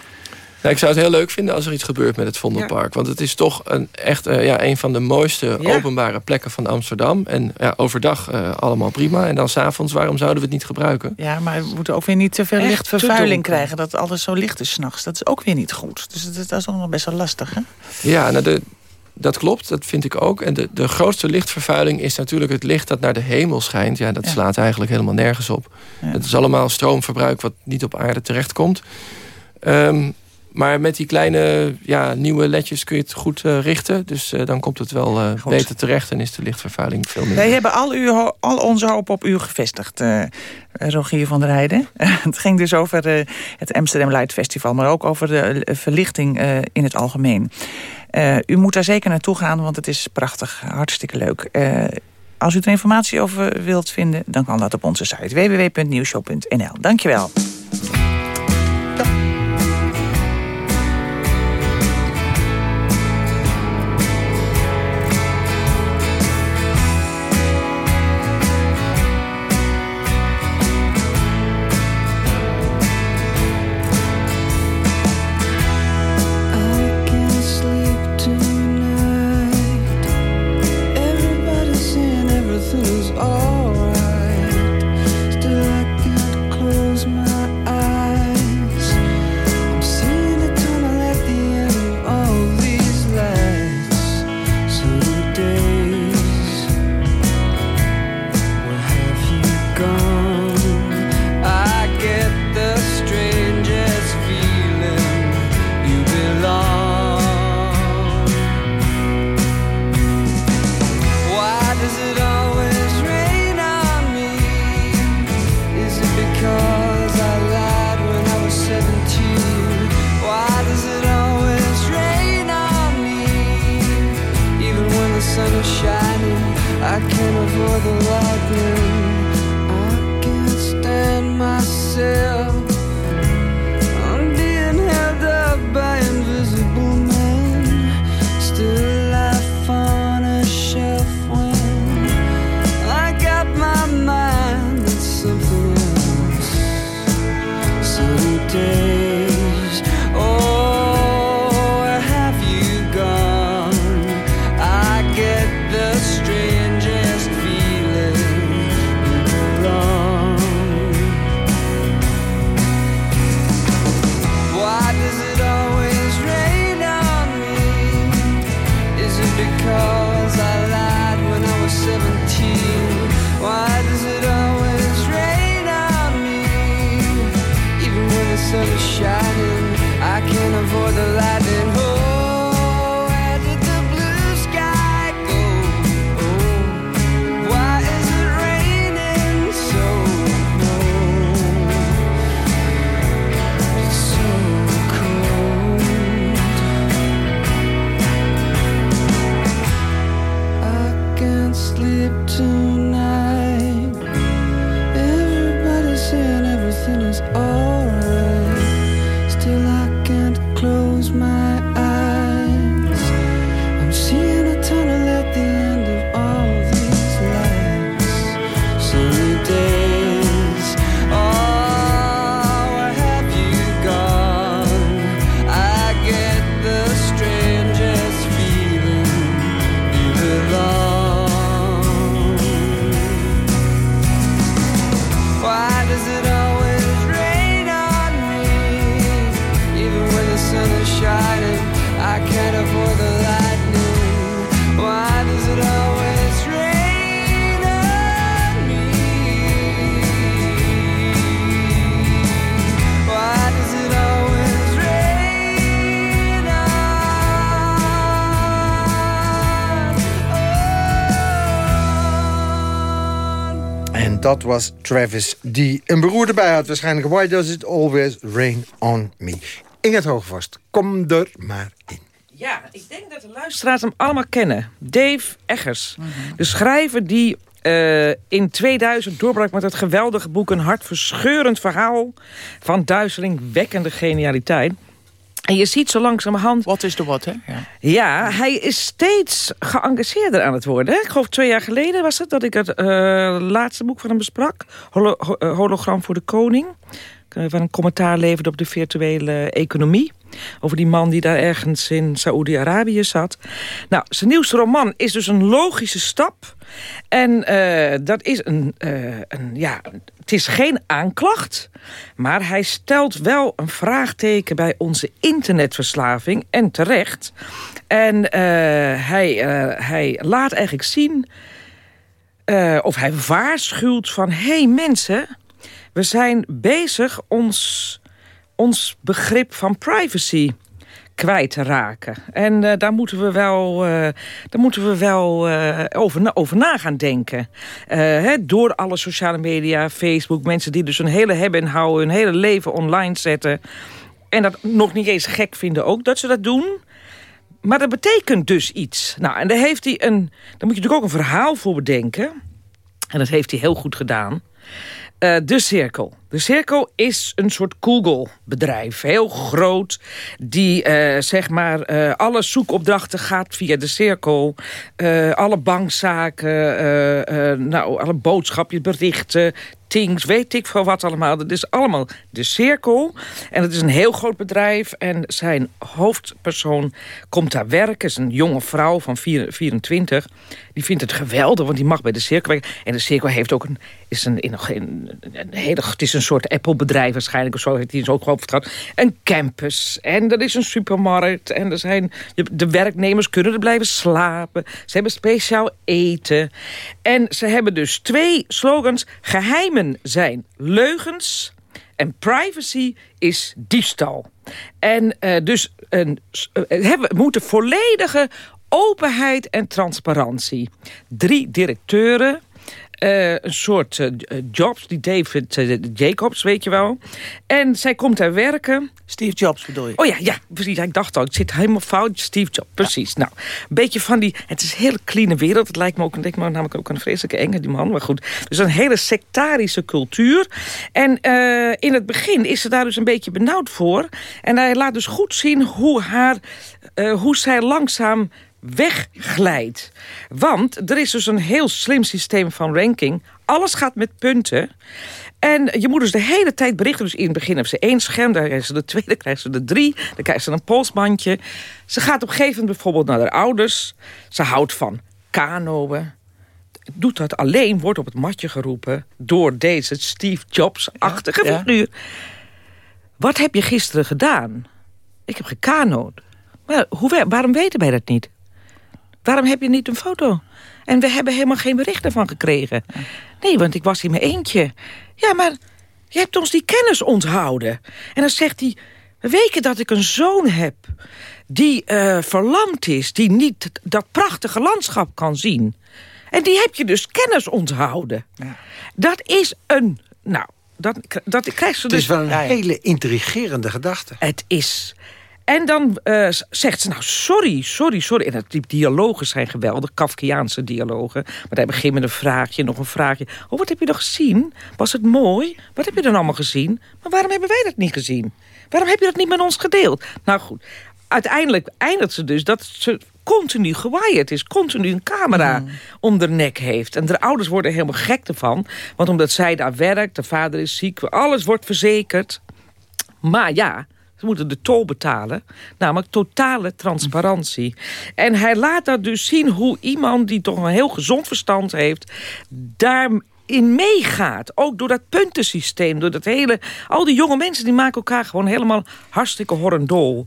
Nou, ik zou het heel leuk vinden als er iets gebeurt met het Vondelpark. Ja. Want het is toch een, echt uh, ja, een van de mooiste ja. openbare plekken van Amsterdam. En ja, overdag uh, allemaal prima. En dan s'avonds, waarom zouden we het niet gebruiken?
Ja, maar we moeten ook weer niet te veel echt lichtvervuiling krijgen. Dat alles zo licht is s'nachts. Dat is ook weer niet goed. Dus dat, dat is ook nog best wel lastig, hè?
Ja, nou de, dat klopt, dat vind ik ook. En de, de grootste lichtvervuiling is natuurlijk het licht dat naar de hemel schijnt. Ja, dat ja. slaat eigenlijk helemaal nergens op. Ja. Dat is allemaal stroomverbruik wat niet op aarde terechtkomt. Um, maar met die kleine ja, nieuwe ledjes kun je het goed uh, richten. Dus uh, dan komt het wel uh, beter terecht en is de lichtvervuiling veel minder.
Wij hebben al, uw, al onze hoop op u gevestigd, Rogier van der Heijden. het ging dus over het Amsterdam Light Festival... maar ook over de verlichting in het algemeen. u moet daar zeker naartoe gaan, want het is prachtig. Hartstikke leuk. als u er informatie over wilt vinden, dan kan dat op onze site www.nieuwshow.nl. Dankjewel.
I
was Travis, die een beroerde bij had waarschijnlijk. Why does it always rain on me? Inget Hoogvast, kom er maar in.
Ja, ik denk dat de luisteraars hem allemaal kennen. Dave Eggers. De schrijver die eh, in 2000 doorbrak met het geweldige boek... een hartverscheurend verhaal van duizelingwekkende genialiteit. En je ziet zo langzamerhand...
Wat is de wat, hè? Ja.
Ja, hij is steeds geëngageerder aan het worden. Ik geloof twee jaar geleden was het dat ik het eh, laatste boek van hem besprak. Holo eh, Hologram voor de Koning. Eh, Waar een commentaar leverde op de virtuele economie. Over die man die daar ergens in Saoedi-Arabië zat. Nou, zijn nieuwste roman is dus een logische stap. En eh, dat is een, eh, een, ja, het is geen aanklacht. Maar hij stelt wel een vraagteken bij onze internetverslaving. En terecht. En eh, hij, hij laat eigenlijk zien... of hij waarschuwt van... hé hey, mensen, we zijn bezig ons, ons begrip van privacy kwijt te raken. En eh, daar moeten we wel, eh, daar moeten we wel eh, over, na- over na gaan denken. Hè, door alle sociale media, Facebook... mensen die dus hun hele hebben en houden... hun hele leven online zetten... en dat nog niet eens gek vinden ook dat ze dat doen... Maar dat betekent dus iets. Nou, en daar heeft hij een. Daar moet je natuurlijk ook een verhaal voor bedenken. En dat heeft hij heel goed gedaan. De Cirkel. De Cirkel is een soort Google-bedrijf. Heel groot. Die, eh, zeg maar, eh, alle zoekopdrachten gaat via de Cirkel. Eh, alle bankzaken, nou, alle boodschapjes, berichten, things, weet ik veel wat allemaal. Dat is allemaal de Cirkel. En het is een heel groot bedrijf. En zijn hoofdpersoon komt daar werken. is een jonge vrouw van vier- 24. Die vindt het geweldig, want die mag bij de Cirkel werken. En de Cirkel heeft ook een, is een, in een, een, hele, het is een soort Apple-bedrijf waarschijnlijk. Of zo heeft hij ook gewoon vertrouwd. Een campus. En er is een supermarkt. En er zijn, de, werknemers kunnen er blijven slapen. Ze hebben speciaal eten. En ze hebben dus twee slogans. Zijn leugens. En privacy is diefstal. En eh, dus een, eh, hebben, we moeten volledige openheid en transparantie. Drie directeuren. Eh, een soort eh, Jobs, die David eh, Jacobs, weet je wel. En zij komt daar werken.
Steve Jobs bedoel je?
Oh ja, ja, precies. Ik dacht al, ik zit helemaal fout. Steve Jobs, precies. Nou, een beetje van die... Het is een hele clean wereld. Het lijkt me ook, lijkt me namelijk ook een vreselijke enge, die man. Maar goed, dus een hele sectarische cultuur. En eh, in het begin is ze daar dus een beetje benauwd voor. En hij laat dus goed zien hoe, haar, eh, hoe zij langzaam wegglijdt. Want er is dus een heel slim systeem van ranking. Alles gaat met punten. En je moet dus de hele tijd berichten. Dus in het begin hebben ze één scherm, daar krijgen ze de tweede, krijgen ze de drie. Dan krijgen ze een polsbandje. Ze gaat op een gegeven moment bijvoorbeeld naar haar ouders. Ze houdt van kanoën. Doet dat alleen, wordt op het matje geroepen... door deze Steve Jobs-achtige
Ja, ja.
figuur. Wat heb je gisteren gedaan? Ik heb gekanood. Maar hoe, we- waarom weten wij dat niet? Waarom heb je niet een foto? En we hebben helemaal geen bericht ervan gekregen. Nee, want ik was in mijn eentje. Ja, maar je hebt ons die kennis onthouden. En dan zegt hij... We weten dat ik een zoon heb die eh, verlamd is... die niet dat prachtige landschap kan zien. En die heb je dus kennis onthouden. Dat is een... Nou, dat, dat krijgt ze
Het
dus...
is wel een
Ja, ja.
hele intrigerende gedachte.
Het is. En dan eh, zegt ze, nou, sorry, sorry, sorry. En dat, die dialogen zijn geweldig, Kafkiaanse dialogen. Maar daar begin je met een vraagje, nog een vraagje. Oh, wat heb je dan gezien? Was het mooi? Wat heb je dan allemaal gezien? Maar waarom hebben wij dat niet gezien? Waarom heb je dat niet met ons gedeeld? Nou goed, uiteindelijk eindigt ze dus dat ze continu gewaaid is. Continu een camera om de nek heeft. En de ouders worden helemaal gek ervan. Want omdat zij daar werkt, de vader is ziek, alles wordt verzekerd. Maar ja, ze moeten de tol betalen. Namelijk totale transparantie. En hij laat dat dus zien hoe iemand die toch een heel gezond verstand heeft... daarin meegaat. Ook door dat puntensysteem. Door dat hele... Al die jonge mensen die maken elkaar gewoon helemaal hartstikke horrendol.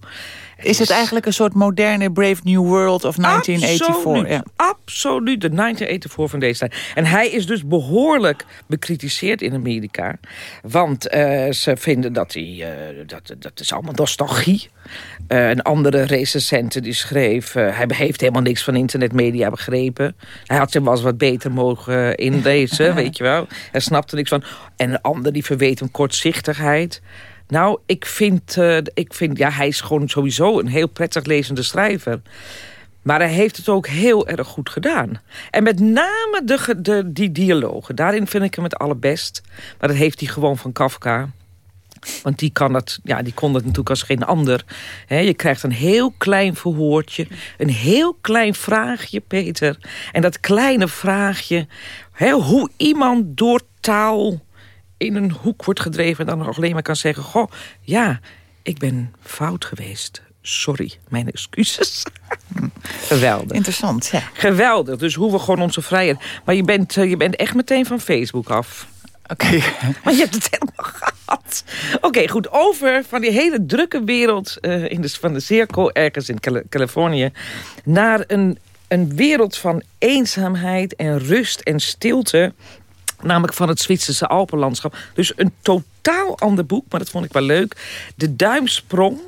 Is het eigenlijk een soort moderne Brave New World of 1984?
Absoluut,
Ja.
absoluut de 1984 van deze tijd. En hij is dus behoorlijk bekritiseerd in Amerika. Want eh, ze vinden dat hij... eh, dat, dat is allemaal nostalgie. Eh, een andere recensente die schreef... hij heeft helemaal niks van internetmedia begrepen. Hij had zich wel eens wat beter mogen inlezen, weet je wel. Hij snapte niks van. En een ander die verweet hem kortzichtigheid. Nou, ik vind, eh, ik vind... Ja, hij is gewoon sowieso een heel prettig lezende schrijver. Maar hij heeft het ook heel erg goed gedaan. En met name de, de, die dialogen. Daarin vind ik hem het allerbest. Maar dat heeft hij gewoon van Kafka. Want die, kan dat, ja, die kon dat natuurlijk als geen ander. Je krijgt een heel klein verhoortje. Een heel klein vraagje, Peter. En dat kleine vraagje... Hoe iemand door taal in een hoek wordt gedreven... en dan nog alleen maar kan zeggen... Goh, ja, ik ben fout geweest. Sorry, mijn excuses. Geweldig.
Interessant, ja.
Geweldig. Dus hoe we gewoon onze vrijheid... Maar je bent, eh, je bent echt meteen van Facebook af.
Oké.
Maar je hebt het helemaal gehad. Oké, goed. Over van die hele drukke wereld eh, in de, van de cirkel... ergens in Cali- Californië... naar een, een wereld van eenzaamheid en rust en stilte... Namelijk van het Zwitserse Alpenlandschap. Dus een totaal ander boek, maar dat vond ik wel leuk. De Duimsprong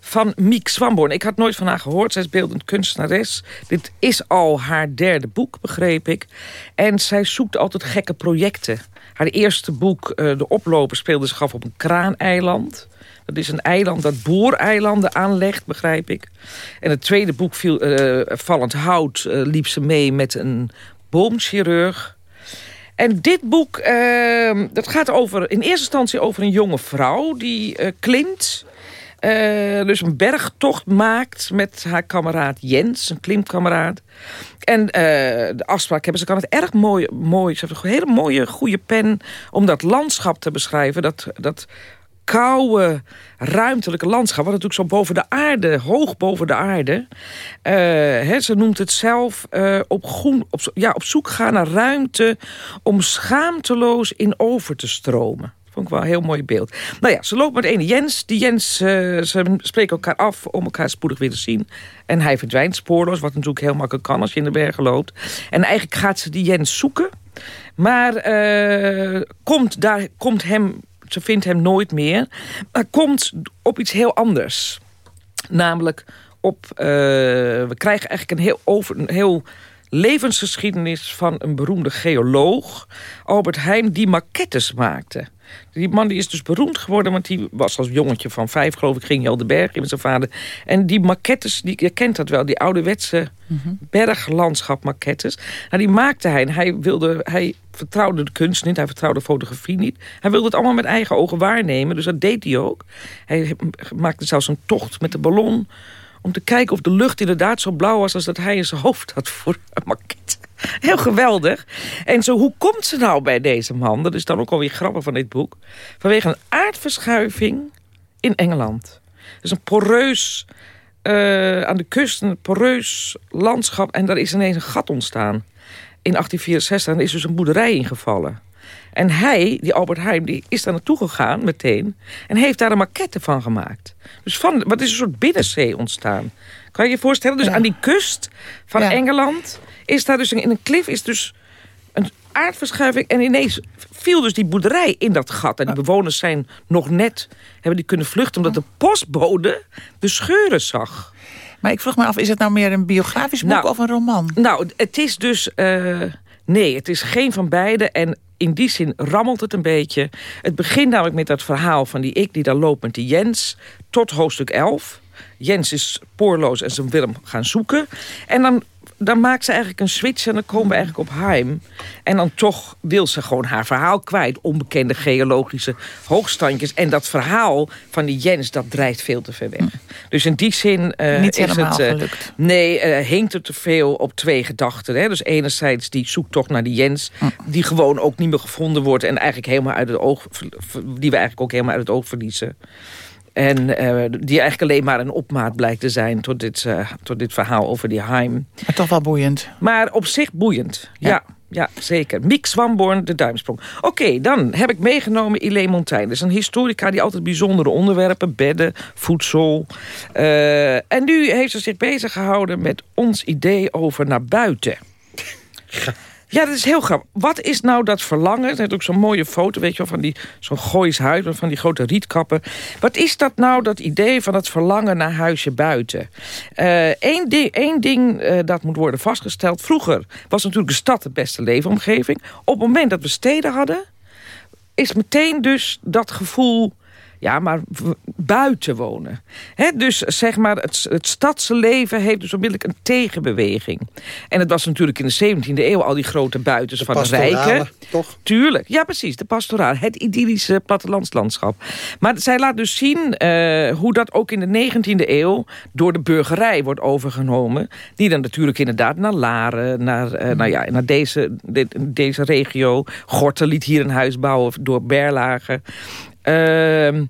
van Miek Swamborn. Ik had nooit van haar gehoord. Zij is beeldend kunstenares. Dit is al haar derde boek, begreep ik. En zij zoekt altijd gekke projecten. Haar eerste boek, eh, De Oploper, speelde zich af op een kraaneiland. Dat is een eiland dat boereilanden aanlegt, begrijp ik. En het tweede boek, viel, eh, Vallend Hout, eh, liep ze mee met een boomchirurg. En dit boek, eh, dat gaat over, in eerste instantie over een jonge vrouw die eh, klimt. eh, dus een bergtocht maakt met haar kameraad Jens, een klimkameraad. En eh, de afspraak hebben, ze kan het erg mooi, mooi, ze heeft een hele mooie, goede pen om dat landschap te beschrijven. Dat, dat koude, ruimtelijke landschap. Wat natuurlijk zo boven de aarde, hoog boven de aarde. Eh, ze noemt het zelf eh, op, groen, op, ja, op zoek gaan naar ruimte... om schaamteloos in over te stromen. Vond ik wel een heel mooi beeld. Nou ja, ze loopt met ene Jens. Die Jens, eh, ze spreken elkaar af om elkaar spoedig weer te zien. En hij verdwijnt spoorloos, wat natuurlijk heel makkelijk kan als je in de bergen loopt. En eigenlijk gaat ze die Jens zoeken. Maar komt, daar, komt hem, ze vindt hem nooit meer. Maar komt op iets heel anders. Namelijk op... eh, we krijgen eigenlijk een heel, over, een heel levensgeschiedenis van een beroemde geoloog. Albert Heijn, die maquettes maakte. Die man die is dus beroemd geworden, want die was als jongetje van vijf, geloof ik, ging hij al de berg in met zijn vader. En die maquettes, die, je kent dat wel, die ouderwetse berglandschap maquettes. Nou, die maakte hij. En hij, wilde, hij vertrouwde de kunst niet, hij vertrouwde fotografie niet. Hij wilde het allemaal met eigen ogen waarnemen, dus dat deed hij ook. Hij maakte zelfs een tocht met de ballon om te kijken of de lucht inderdaad zo blauw was als dat hij in zijn hoofd had voor een maquette. Heel geweldig. En zo, hoe komt ze nou bij deze man? Dat is dan ook alweer grappig van dit boek. Vanwege een aardverschuiving in Engeland. Dus een poreus, eh, aan de kust, een poreus landschap. En daar is ineens een gat ontstaan. In 1864 en er is dus een boerderij ingevallen. En hij, die Albert Heijn, die is daar naartoe gegaan meteen... en heeft daar een maquette van gemaakt. Dus van, wat is een soort binnenzee ontstaan. Kan je je voorstellen? Dus aan die kust van Engeland... is daar dus een- in een klif is dus een aardverschuiving... en ineens viel dus die boerderij in dat gat. En die bewoners zijn nog net... hebben die kunnen vluchten omdat de postbode de scheuren zag.
Maar ik vroeg me af, is het nou meer een biografisch boek
Nou,
of een roman?
Nou, het is dus... eh, nee, het is geen van beide. En in die zin rammelt het een beetje. Het begint namelijk met dat verhaal van die ik die daar loopt met die Jens... tot hoofdstuk 11. Jens is spoorloos en ze wil hem gaan zoeken. En dan, dan maakt ze eigenlijk een switch en dan komen we eigenlijk op Heim. En dan toch wil ze gewoon haar verhaal kwijt. Onbekende geologische hoogstandjes. En dat verhaal van die Jens, dat drijft veel te ver weg. Dus in die zin eh,
Niet
is het...
gelukt.
Nee, eh hinkt er te veel op twee gedachten. Hè? Dus enerzijds die zoektocht naar die Jens... die gewoon ook niet meer gevonden wordt... en eigenlijk helemaal uit het oog... die we eigenlijk ook helemaal uit het oog verliezen. En eh, die eigenlijk alleen maar een opmaat blijkt te zijn... tot dit, eh, tot dit verhaal over die Heim.
Maar toch wel boeiend.
Maar op zich boeiend, ja. Ja, zeker. Miek Swamborn, de duimsprong. Oké, dan heb ik meegenomen Elaine Montaigne. Dat is een historica die altijd bijzondere onderwerpen... bedden, voedsel. eh, en nu heeft ze zich bezig gehouden met ons idee over naar buiten. Ja, dat is heel grappig. Wat is nou dat verlangen? Het heeft ook zo'n mooie foto, weet je wel, van die zo'n goois huid, van die grote rietkappen. Wat is dat nou, dat idee van het verlangen naar huisje buiten? Eén ding, één ding eh, dat moet worden vastgesteld. Vroeger was natuurlijk de stad de beste leefomgeving. Op het moment dat we steden hadden, is meteen dus dat gevoel ja, maar buiten wonen. Dus zeg maar, het, het stadse leven heeft dus onmiddellijk een tegenbeweging. En het was natuurlijk in de 17e eeuw al die grote buitens van de
pastorale,
rijken.
toch?
Tuurlijk, ja precies, de pastoraal. Het idyllische plattelandslandschap. Maar zij laat dus zien eh, hoe dat ook in de 19e eeuw... door de burgerij wordt overgenomen. Die dan natuurlijk inderdaad naar Laren, naar, eh, nou ja, naar deze, de- deze regio... Gorten liet hier een huis bouwen door Berlage. Ehm,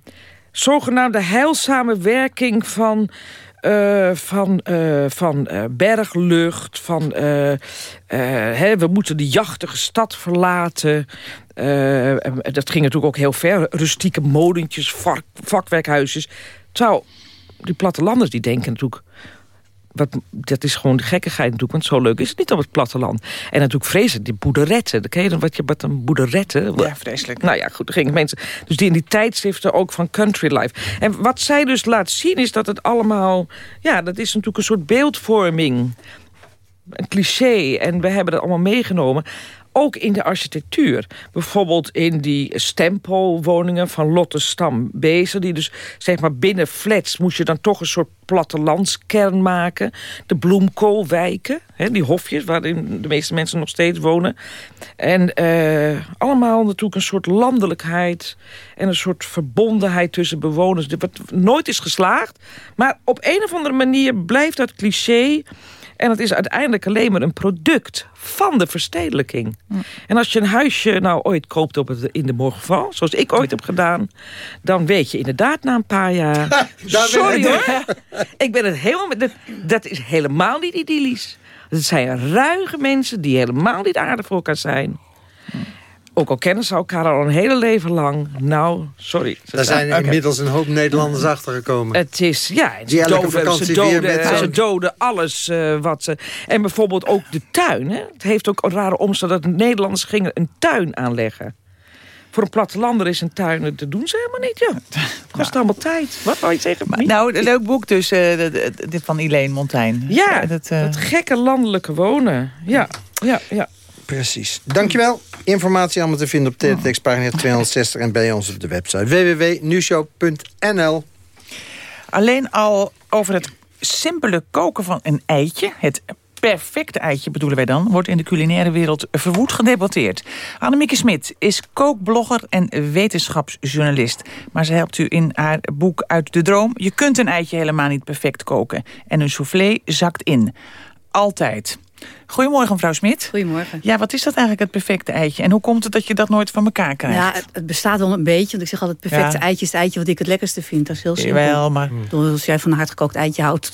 zogenaamde heilzame werking van... eh, van, eh, van eh, berglucht, van hè, we moeten de jachtige stad verlaten. En dat ging natuurlijk ook heel ver. Rustieke molentjes, vak, vakwerkhuisjes. Die plattelanders die denken natuurlijk... Wat, dat is gewoon de gekkigheid natuurlijk, want zo leuk is het niet op het platteland. En natuurlijk vreselijk, die boerderetten. Dan ken je dan wat je met een boerderette...
Ja, vreselijk.
Nou ja, goed, er gingen mensen... Dus die in die tijdschriften ook van country life. En wat zij dus laat zien is dat het allemaal... Ja, dat is natuurlijk een soort beeldvorming. Een cliché. En we hebben dat allemaal meegenomen. Ook in de architectuur. Bijvoorbeeld in die stempelwoningen van Lotte Stam Bezer. Die dus, zeg maar, binnen flats moest je dan toch een soort plattelandskern maken. De bloemkoolwijken, hè, die hofjes waarin de meeste mensen nog steeds wonen. En eh, allemaal natuurlijk een soort landelijkheid en een soort verbondenheid tussen bewoners. Wat nooit is geslaagd. Maar op een of andere manier blijft dat cliché... En het is uiteindelijk alleen maar een product van de verstedelijking. En als je een huisje nou ooit koopt op het, in de Morgenval... zoals ik ooit heb gedaan... dan weet je inderdaad na een paar jaar... Sorry hoor, ik ben het helemaal... met dat, dat is helemaal niet idyllisch. Het zijn ruige mensen die helemaal niet aardig voor elkaar zijn. Ook al kennen ze elkaar al een hele leven lang. Nou, sorry.
Daar zijn inmiddels een hoop Nederlanders achtergekomen.
Het is, ja,
Die
doden,
vakantie
ze
weer
doden, ze doden alles eh, wat ze... En bijvoorbeeld ook de tuin. Hè? Het heeft ook een rare omstand dat Nederlanders gingen een tuin aanleggen. Voor een plattelander is een tuin, dat doen ze helemaal niet, ja. Het kost allemaal tijd. Wat wou je zeggen?
Maar, nou, een leuk boek dus, eh, dit van Elaine Montaigne.
Ja,
dat, eh,
dat gekke landelijke wonen. Ja, ja, ja.
Precies. Dankjewel. Informatie allemaal te vinden op teletextpagina 260 en bij ons op de website www.nushow.nl.
Alleen al over het simpele koken van een eitje... het perfecte eitje bedoelen wij dan... wordt in de culinaire wereld verwoed gedebatteerd. Annemieke Smit is kookblogger en wetenschapsjournalist. Maar ze helpt u in haar boek Uit de Droom. Je kunt een eitje helemaal niet perfect koken. En een soufflé zakt in. Altijd. Goedemorgen, mevrouw Smit.
Goedemorgen.
Ja, wat is dat eigenlijk, het perfecte eitje? En hoe komt het dat je dat nooit van elkaar krijgt?
Ja, het, het bestaat wel een beetje. Want ik zeg altijd, het perfecte
Ja.
eitje is het eitje wat ik het lekkerste vind. Dat is heel simpel.
Jawel, maar-
Als jij van een hardgekookt eitje houdt.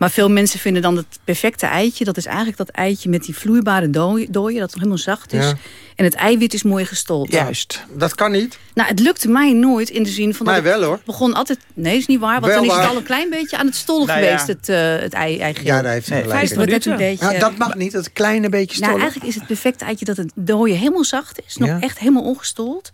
Maar veel mensen vinden dan het perfecte eitje... dat is eigenlijk dat eitje met die vloeibare dooi- dooien... dat nog helemaal zacht is.
Ja.
En het eiwit is mooi gestold.
Juist.
Dat kan niet.
Nou, het lukte mij nooit in de zin van...
Mij
dat
wel, hoor.
begon altijd... Nee, is niet waar. Want
Wel
dan is
waar.
het al een klein beetje aan het stollen
Nou ja.
geweest, het, eh het ei, eigeel.
Ja, daar heeft ze gelijk
net een beetje...
Ja, dat mag niet, dat kleine beetje
Nou,
stollen.
eigenlijk is het perfecte eitje dat het dooie helemaal zacht is. Nog
Ja.
echt helemaal ongestold.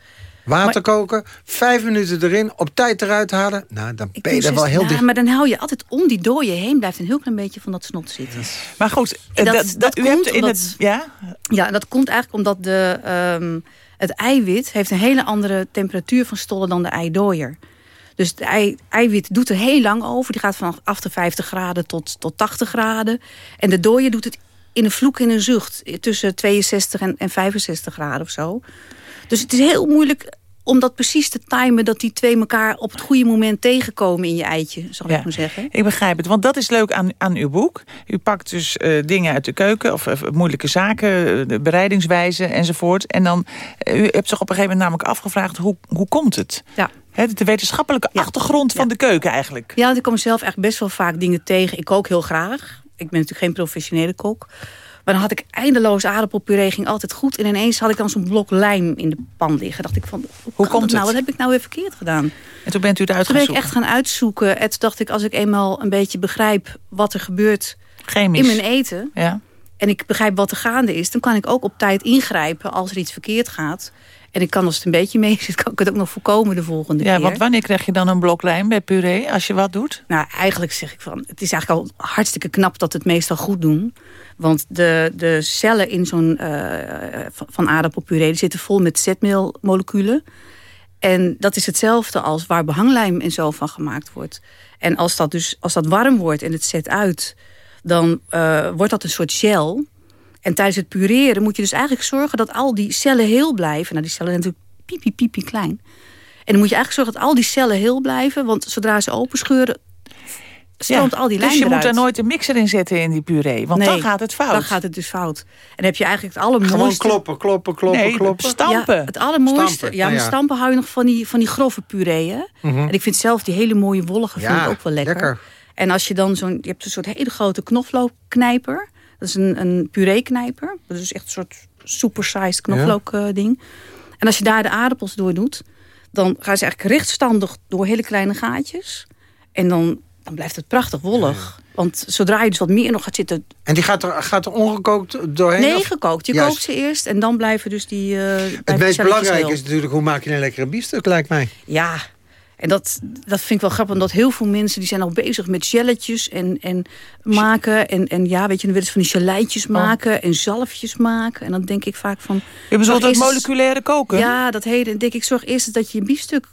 Water koken, vijf minuten erin, op tijd eruit halen. Nou, dan ben je er wel heel
ja,
dicht.
Maar dan hou je altijd om die dooien heen. Blijft een heel klein beetje van dat snot zitten.
Maar goed,
dat,
dat-
dat,
u
komt
hebt in
omdat,
het- ja?
ja, dat komt eigenlijk omdat de, ehm, het eiwit heeft een hele andere temperatuur van stollen dan de eidooier. Dus de ei, eiwit doet er heel lang over. Die gaat van 58 graden tot, tot 80 graden. En de dooier doet het in een vloek en een zucht. Tussen 62 en, en 65 graden of zo. Dus het is heel moeilijk om dat precies te timen... dat die twee elkaar op het goede moment tegenkomen in je eitje, zal ik maar zeggen.
Ik begrijp het, want dat is leuk aan, aan uw boek. U pakt dus eh, dingen uit de keuken, of, of moeilijke zaken, eh, de bereidingswijze enzovoort. En dan, eh, u hebt zich op een gegeven moment namelijk afgevraagd, hoe, hoe komt het?
Ja.
Hè, de wetenschappelijke achtergrond van de keuken eigenlijk.
Ja, want ik kom zelf echt best wel vaak dingen tegen. Ik kook heel graag. Ik ben natuurlijk geen professionele kok. Maar dan had ik eindeloos aardappelpuree, ging altijd goed. En ineens had ik dan zo'n blok lijm in de pan liggen. dacht ik van, hoe,
komt
nou?
het?
Wat heb ik nou weer verkeerd gedaan?
En toen bent u het uit
Toen ben ik echt gaan uitzoeken. En toen dacht ik, als ik eenmaal een beetje begrijp wat er gebeurt
Chemisch.
in mijn eten...
Ja.
en ik begrijp wat er gaande is... dan kan ik ook op tijd ingrijpen als er iets verkeerd gaat. En ik kan als het een beetje mee zit, kan ik het ook nog voorkomen de volgende
Ja,
keer.
want wanneer krijg je dan een blok lijm bij puree als je wat doet?
Nou, eigenlijk zeg ik van, het is eigenlijk al hartstikke knap dat het meestal goed doen. Want de, de cellen in zo'n eh, van, aardappelpuree die zitten vol met zetmeelmoleculen. En dat is hetzelfde als waar behanglijm en zo van gemaakt wordt. En als dat dus als dat warm wordt en het zet uit, dan eh, wordt dat een soort gel. En tijdens het pureren moet je dus eigenlijk zorgen dat al die cellen heel blijven. Nou, die cellen zijn natuurlijk piepie klein. En dan moet je eigenlijk zorgen dat al die cellen heel blijven. Want zodra ze openscheuren, stroomt al die lijm
Dus je moet er nooit een mixer in zetten in die puree. Want
Nee,
dan gaat het fout.
Dan gaat het dus fout. En dan heb je eigenlijk het allermooiste...
Gewoon kloppen, kloppen, kloppen,
Nee,
kloppen.
stampen.
Ja, het allermooiste.
Stampen,
ja,
nou
maar
ja.
stampen hou je nog van die, van die grove puree. Hè?
Mhm.
En ik vind zelf die hele mooie wollige vind
Ja,
ik ook wel lekker.
lekker.
En als je dan zo'n... Je hebt een soort hele grote knoflookknijper. Dat is een, een pureeknijper. Dat is echt een soort supersized knoflook eh, ding. En als je daar de aardappels door doet... dan gaan ze eigenlijk rechtstandig door hele kleine gaatjes. En dan, dan blijft het prachtig wollig. Want zodra je dus wat meer nog gaat zitten
En die gaat er, gaat er ongekookt doorheen?
Nee,
of-
gekookt. Je
Juist.
kookt ze eerst en dan blijven dus die... eh blijven
Het meest belangrijke is natuurlijk hoe maak je een lekkere biefstuk, lijkt mij.
Ja, en dat, dat vind ik wel grappig. Omdat heel veel mensen die zijn al bezig met gelletjes en, en maken. En, en ja, weet je, dan willen ze van die geleitjes maken en zalfjes maken. En dan denk ik vaak van...
Je bedoelt dat moleculaire koken?
Ja, dat hele. Denk ik, zorg eerst dat je je biefstuk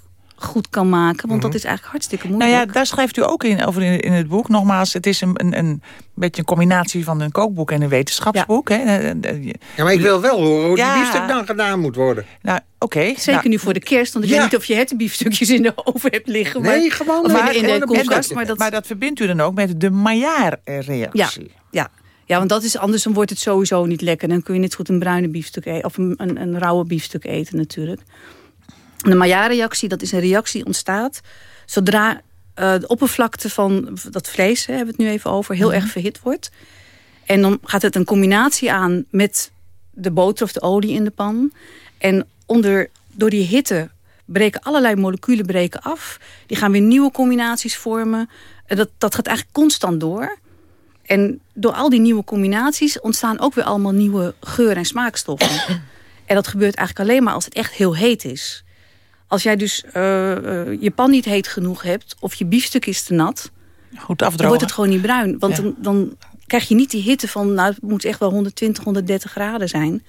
goed kan maken. Want
Mhm.
dat is eigenlijk hartstikke
Nou
moeilijk.
ja, daar schrijft u ook in, over in, in het boek. Nogmaals, het is een, een, een beetje een combinatie van een kookboek en een wetenschapsboek. Hè? Eh, eh, je-
Ja, maar ik wil wel horen hoe
Ja.
die biefstuk dan gedaan moet worden.
Nou, oké.
Zeker
nou,
nu voor de kerst. Want ik
Ja.
weet niet of je het biefstukjes in de oven hebt liggen. Maar,
Nee, gewoon
of
maar
in de, in de koelkast. Maar dat,
Maar dat verbindt u dan ook met de Maillard-reactie.
Ja, ja, want dat is anders dan wordt het sowieso niet lekker. Dan kun je net goed een bruine biefstuk eten of een, een, een rauwe biefstuk eten natuurlijk. De Maillard-reactie, dat is een reactie die ontstaat zodra eh, de oppervlakte van dat vlees, hè, hebben we het nu even over, heel erg verhit wordt. En dan gaat het een combinatie aan met de boter of de olie in de pan. En onder, door die hitte breken allerlei moleculen breken af. Die gaan weer nieuwe combinaties vormen. En dat, dat gaat eigenlijk constant door. En door al die nieuwe combinaties ontstaan ook weer allemaal nieuwe geur- en smaakstoffen. en dat gebeurt eigenlijk alleen maar als het echt heel heet is. Als jij dus eh, eh, je pan niet heet genoeg hebt... of je biefstuk is te nat...
Goed
dan
afdrogen.
wordt het gewoon niet bruin. Want
Ja.
dan, dan krijg je niet die hitte van... nou, het moet echt wel 120, 130 graden zijn.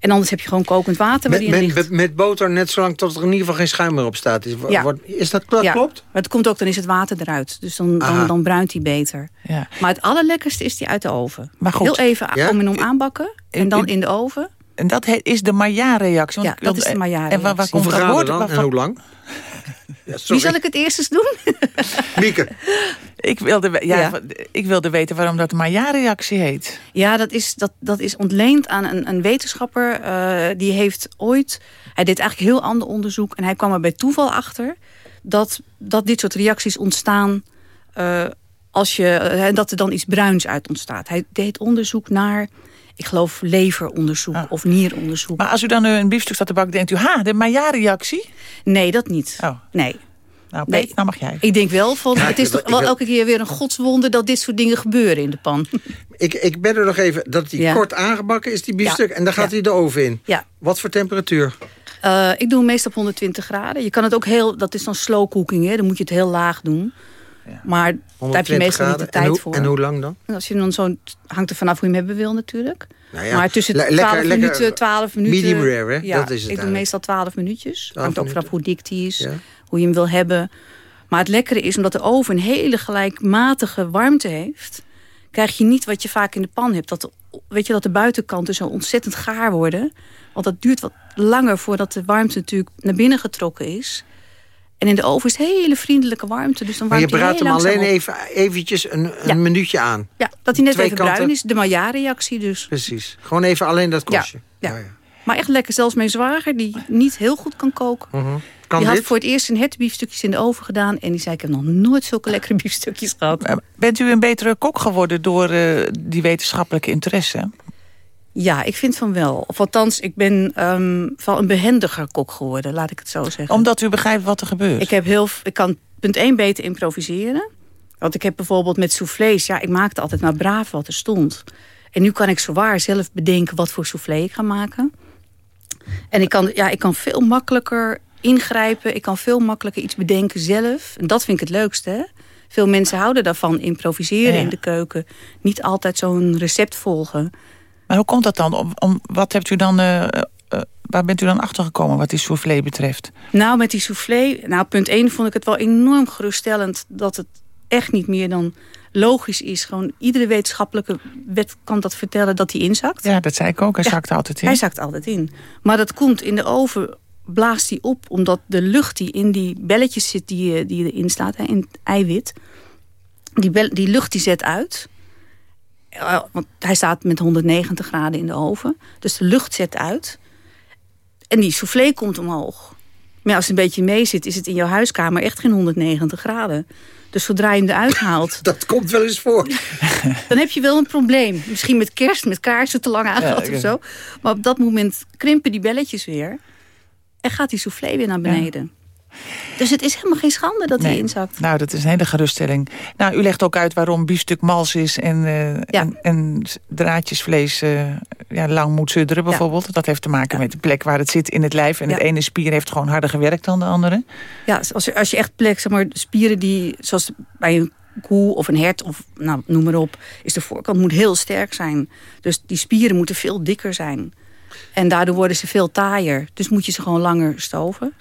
En anders heb je gewoon kokend water
Met,
waarin
met,
ligt.
met, met boter net zolang tot er in ieder geval geen schuim meer op staat. Is,
Ja.
wordt- is dat, dat
Ja,
klopt?
Maar het komt ook, dan is het water eruit. Dus dan, dan, dan bruint hij beter.
Ja.
Maar het allerlekkerste is die uit de oven.
Maar goed.
Heel even
Ja?
om en om aanbakken. En dan in de oven.
En dat heet- is de
Ja,
wilde-
dat is de Maillard-reactie.
En waar, waar komt
Hoeveel graden
woord?
dan en hoe lang? Ja,
Wie zal ik het eerst eens doen?
Mieke.
Ik wilde, ja,
Ja.
ik wilde weten waarom dat de Maillard-reactie heet.
Ja, dat is, dat, dat is ontleend aan een, een wetenschapper. eh, die heeft ooit... Hij deed eigenlijk heel ander onderzoek. En hij kwam er bij toeval achter... dat, dat dit soort reacties ontstaan... eh, als je, eh, dat er dan iets bruins uit ontstaat. Hij deed onderzoek naar... Ik geloof leveronderzoek
Ah.
of nieronderzoek.
Maar als u dan een biefstuk staat te bakken, denkt u... ha, de Maillard-reactie?
Nee, dat niet.
Oh,
Nee.
nou,
Nee.
Peet, nou mag jij.
Ik denk wel van,
Ja,
het is
ik-
toch
ik
wel elke keer weer een godswonder dat dit soort dingen gebeuren in de pan.
Ik, ik ben er nog even, dat die
Ja.
kort aangebakken is, die biefstuk.
Ja.
En dan gaat
Ja.
hij de oven in.
Ja.
Wat voor temperatuur?
Eh, ik doe hem meestal op 120 graden. Je kan het ook heel, dat is dan slow cooking, hè? dan moet je het heel laag doen. Maar daar heb je
120
meestal niet de tijd
en hoe,
voor.
En hoe lang dan?
En Als je dan zo, hangt er vanaf hoe je hem hebben wil natuurlijk.
Nou ja,
maar tussen
le-
12
lekker- lekker,
minuten, 12 minuten.
medium rare, hè?
Ja,
Dat is het
ik doe meestal 12 minuutjes.
12
hangt ook
minuten.
vanaf hoe dik die is,
Ja.
hoe je hem wil hebben. Maar het lekkere is, omdat de oven een hele gelijkmatige warmte heeft... krijg je niet wat je vaak in de pan hebt. Dat de, weet je, dat de buitenkanten zo ontzettend gaar worden. Want dat duurt wat langer voordat de warmte natuurlijk naar binnen getrokken is. En in de oven is het hele vriendelijke warmte. Dus dan
Maar je braadt hem alleen even, eventjes een, een
Ja.
minuutje aan.
Ja, dat hij net
Twee
even
kanten.
bruin is. De Maillard-reactie dus.
Precies. Gewoon even alleen dat
Ja,
kostje.
ja. Maar echt lekker. Zelfs mijn zwager, die niet heel goed kan koken...
Mhm. Kan
die had voor het eerst zijn hertenbiefstukjes in de oven gedaan. En die zei, ik heb nog nooit zulke lekkere biefstukjes gehad.
Eh, Bent u een betere kok geworden door eh, die wetenschappelijke interesse?
Ja, ik vind van wel. Of althans, ik ben ehm, van een behendiger kok geworden, laat ik het zo zeggen.
Omdat u begrijpt wat er gebeurt.
Ik, heb heel, ik kan punt 1 beter improviseren. Want ik heb bijvoorbeeld met soufflés... ja, ik maakte altijd maar braaf wat er stond. En nu kan ik zowaar zelf bedenken wat voor soufflé ik ga maken. En ik kan, ja, ik kan veel makkelijker ingrijpen. Ik kan veel makkelijker iets bedenken zelf. En dat vind ik het leukste, hè? Veel mensen houden daarvan, improviseren
Ja.
in de keuken. Niet altijd zo'n recept volgen.
Maar hoe komt dat dan? Om, om, wat hebt u dan... eh, eh, waar bent u dan achtergekomen wat die soufflé betreft?
Nou, met die soufflé... Nou, punt 1 vond ik het wel enorm geruststellend... dat het echt niet meer dan logisch is. Gewoon iedere wetenschappelijke wet kan dat vertellen dat hij inzakt.
Ja, dat zei ik ook. Hij
Ja,
zakt altijd in.
Hij zakt altijd in. Maar dat komt in de oven, blaast hij op... omdat de lucht die in die belletjes zit die, eh, die erin staat, hè, in het eiwit... die, bel- die lucht die zet uit... Eh, want hij staat met 190 graden in de oven. Dus de lucht zet uit. En die soufflé komt omhoog. Maar als het een beetje mee zit, is het in jouw huiskamer echt geen 190 graden. Dus zodra je hem eruit haalt...
Dat komt wel eens voor.
dan heb je wel een probleem. Misschien met kerst, met kaarsen te lang aangehad
Ja,
of zo. Maar op dat moment krimpen die belletjes weer. En gaat die soufflé weer naar beneden. Dus het is helemaal geen schande dat hij inzakt.
Nou, dat is een hele geruststelling. Nou, u legt ook uit waarom biefstuk mals is en, eh, en, en draadjesvlees eh, ja, lang moet sudderen bijvoorbeeld. Dat heeft te maken met de plek waar het zit in het lijf. En het
Ja.
ene spier heeft gewoon harder gewerkt dan de andere.
Ja, als je, als je echt plek, zeg maar, spieren die, zoals bij een koe of een hert of nou, noem maar op, is de voorkant moet heel sterk zijn. Dus die spieren moeten veel dikker zijn. En daardoor worden ze veel taaier. Dus moet je ze gewoon langer stoven.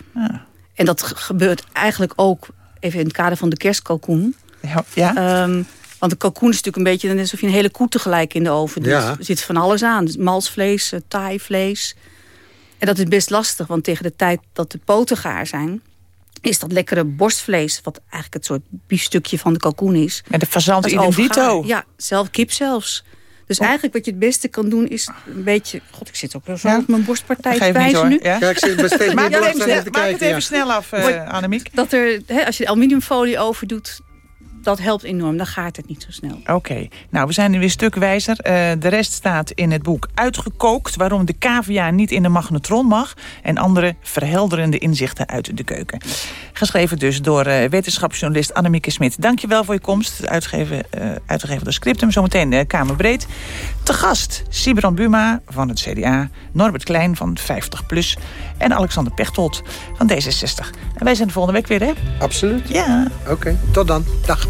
En dat ge- gebeurt eigenlijk ook even in het kader van de kerstkalkoen.
Ja.
Ehm, want de kalkoen is natuurlijk een beetje net alsof je een hele koe tegelijk in de oven doet.
Ja.
Er zit van alles aan. Dus malsvlees, eh, taaivlees. En dat is best lastig, want tegen de tijd dat de poten gaar zijn... is dat lekkere borstvlees, wat eigenlijk het soort biefstukje van de kalkoen is.
En de fazant
overgaar.
dito.
Ja, zelf kip zelfs. Dus eigenlijk wat je het beste kan doen is een beetje... God, ik zit ook wel zo
Ja.
op mijn borstpartij wijzen
hoor.
nu.
Ja?
Kijk, ze besteedt
Maak het even, snel, het even
ja.
snel af, eh
Wordt-
Annemiek.
Dat er, hè, als je de aluminiumfolie over doet, dat helpt enorm. Dan gaat het niet zo snel.
Oké, nou we zijn nu weer stuk wijzer. Eh, de rest staat in het boek Uitgekookt... waarom de cavia niet in de magnetron mag... en andere verhelderende inzichten uit de keuken. Geschreven dus door eh, wetenschapsjournalist Annemieke Smit. Dankjewel voor je komst, uitgegeven, eh, uitgegeven door Scriptum. Zometeen Kamerbreed. Te gast Sibran Buma van het CDA... Norbert Klein van 50PLUS... en Alexander Pechtold van D66. En wij zijn de volgende week weer, hè?
Absoluut.
Ja.
Oké, tot dan. Dag.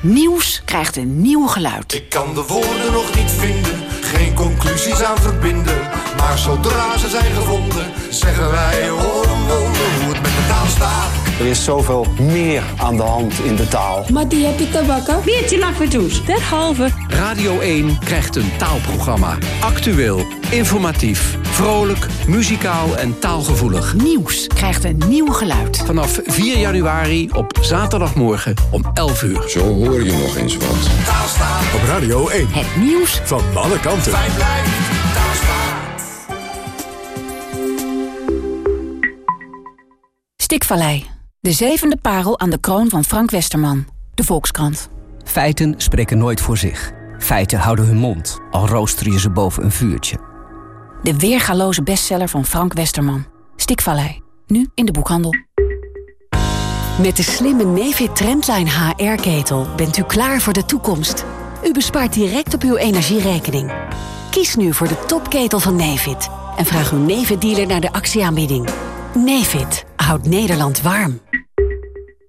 Nieuws krijgt een nieuw geluid.
Ik kan de woorden nog niet vinden, geen conclusies aan verbinden. Maar zodra ze zijn gevonden, zeggen wij hoor een wonder hoe het met de taal staat.
Er is zoveel meer aan de hand in de taal.
Maar die heb je te bakken. Weertje lakverdoes. Derhalve.
Radio 1 krijgt een taalprogramma. Actueel, informatief, vrolijk, muzikaal en taalgevoelig.
Nieuws krijgt een nieuw geluid.
Vanaf 4 januari op zaterdagmorgen om 11 uur.
Zo hoor je nog eens wat. Op Radio 1.
Het nieuws
van alle kanten.
Stikvallei. De zevende parel aan de kroon van Frank Westerman. De Volkskrant.
Feiten spreken nooit voor zich. Feiten houden hun mond, al rooster je ze boven een vuurtje.
De weergaloze bestseller van Frank Westerman. Stikvallei. Nu in de boekhandel.
Met de slimme Nefit Trendline HR-ketel bent u klaar voor de toekomst. U bespaart direct op uw energierekening. Kies nu voor de topketel van Nefit en vraag uw Nefit-dealer naar de actieaanbieding. Nefit houdt Nederland warm.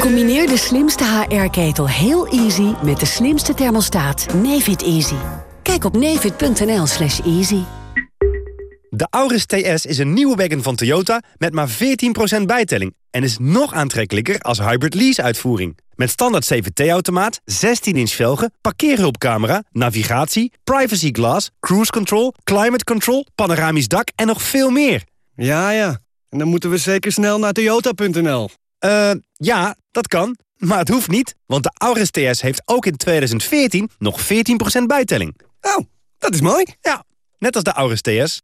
Combineer de slimste HR-ketel heel easy met de slimste thermostaat Nefit Easy. Kijk op nefit.nl slash easy.
De Auris TS is een nieuwe wagon van Toyota met maar 14% bijtelling... en is nog aantrekkelijker als hybrid lease-uitvoering. Met standaard CVT-automaat, 16-inch velgen, parkeerhulpcamera... navigatie, privacy glass, cruise control, climate control... panoramisch dak en nog veel meer.
Ja, ja. En dan moeten we zeker snel naar toyota.nl.
Eh, ja, dat kan. Maar het hoeft niet, want de Auris TS heeft ook in 2014 nog 14% bijtelling.
Oh, dat is mooi.
Ja, net als de Auris TS.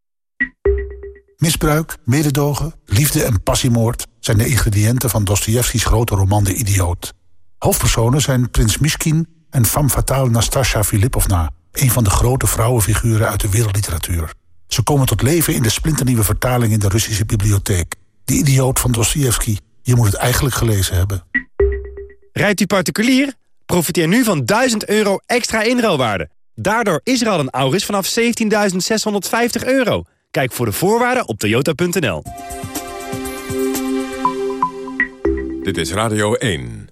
Misbruik, mededogen, liefde en passiemoord... zijn de ingrediënten van Dostojevskis grote roman De Idioot. Hoofdpersonen zijn prins Mishkin en femme fatale Nastasja Filipovna... een van de grote vrouwenfiguren uit de wereldliteratuur. Ze komen tot leven in de splinternieuwe vertaling in de Russische bibliotheek. De Idioot van Dostojevski. Je moet het eigenlijk gelezen hebben.
Rijdt u particulier? Profiteer nu van 1000 euro extra inruilwaarde. Daardoor is er al een Auris vanaf 17.650 euro. Kijk voor de voorwaarden op toyota.nl.
Dit is Radio 1.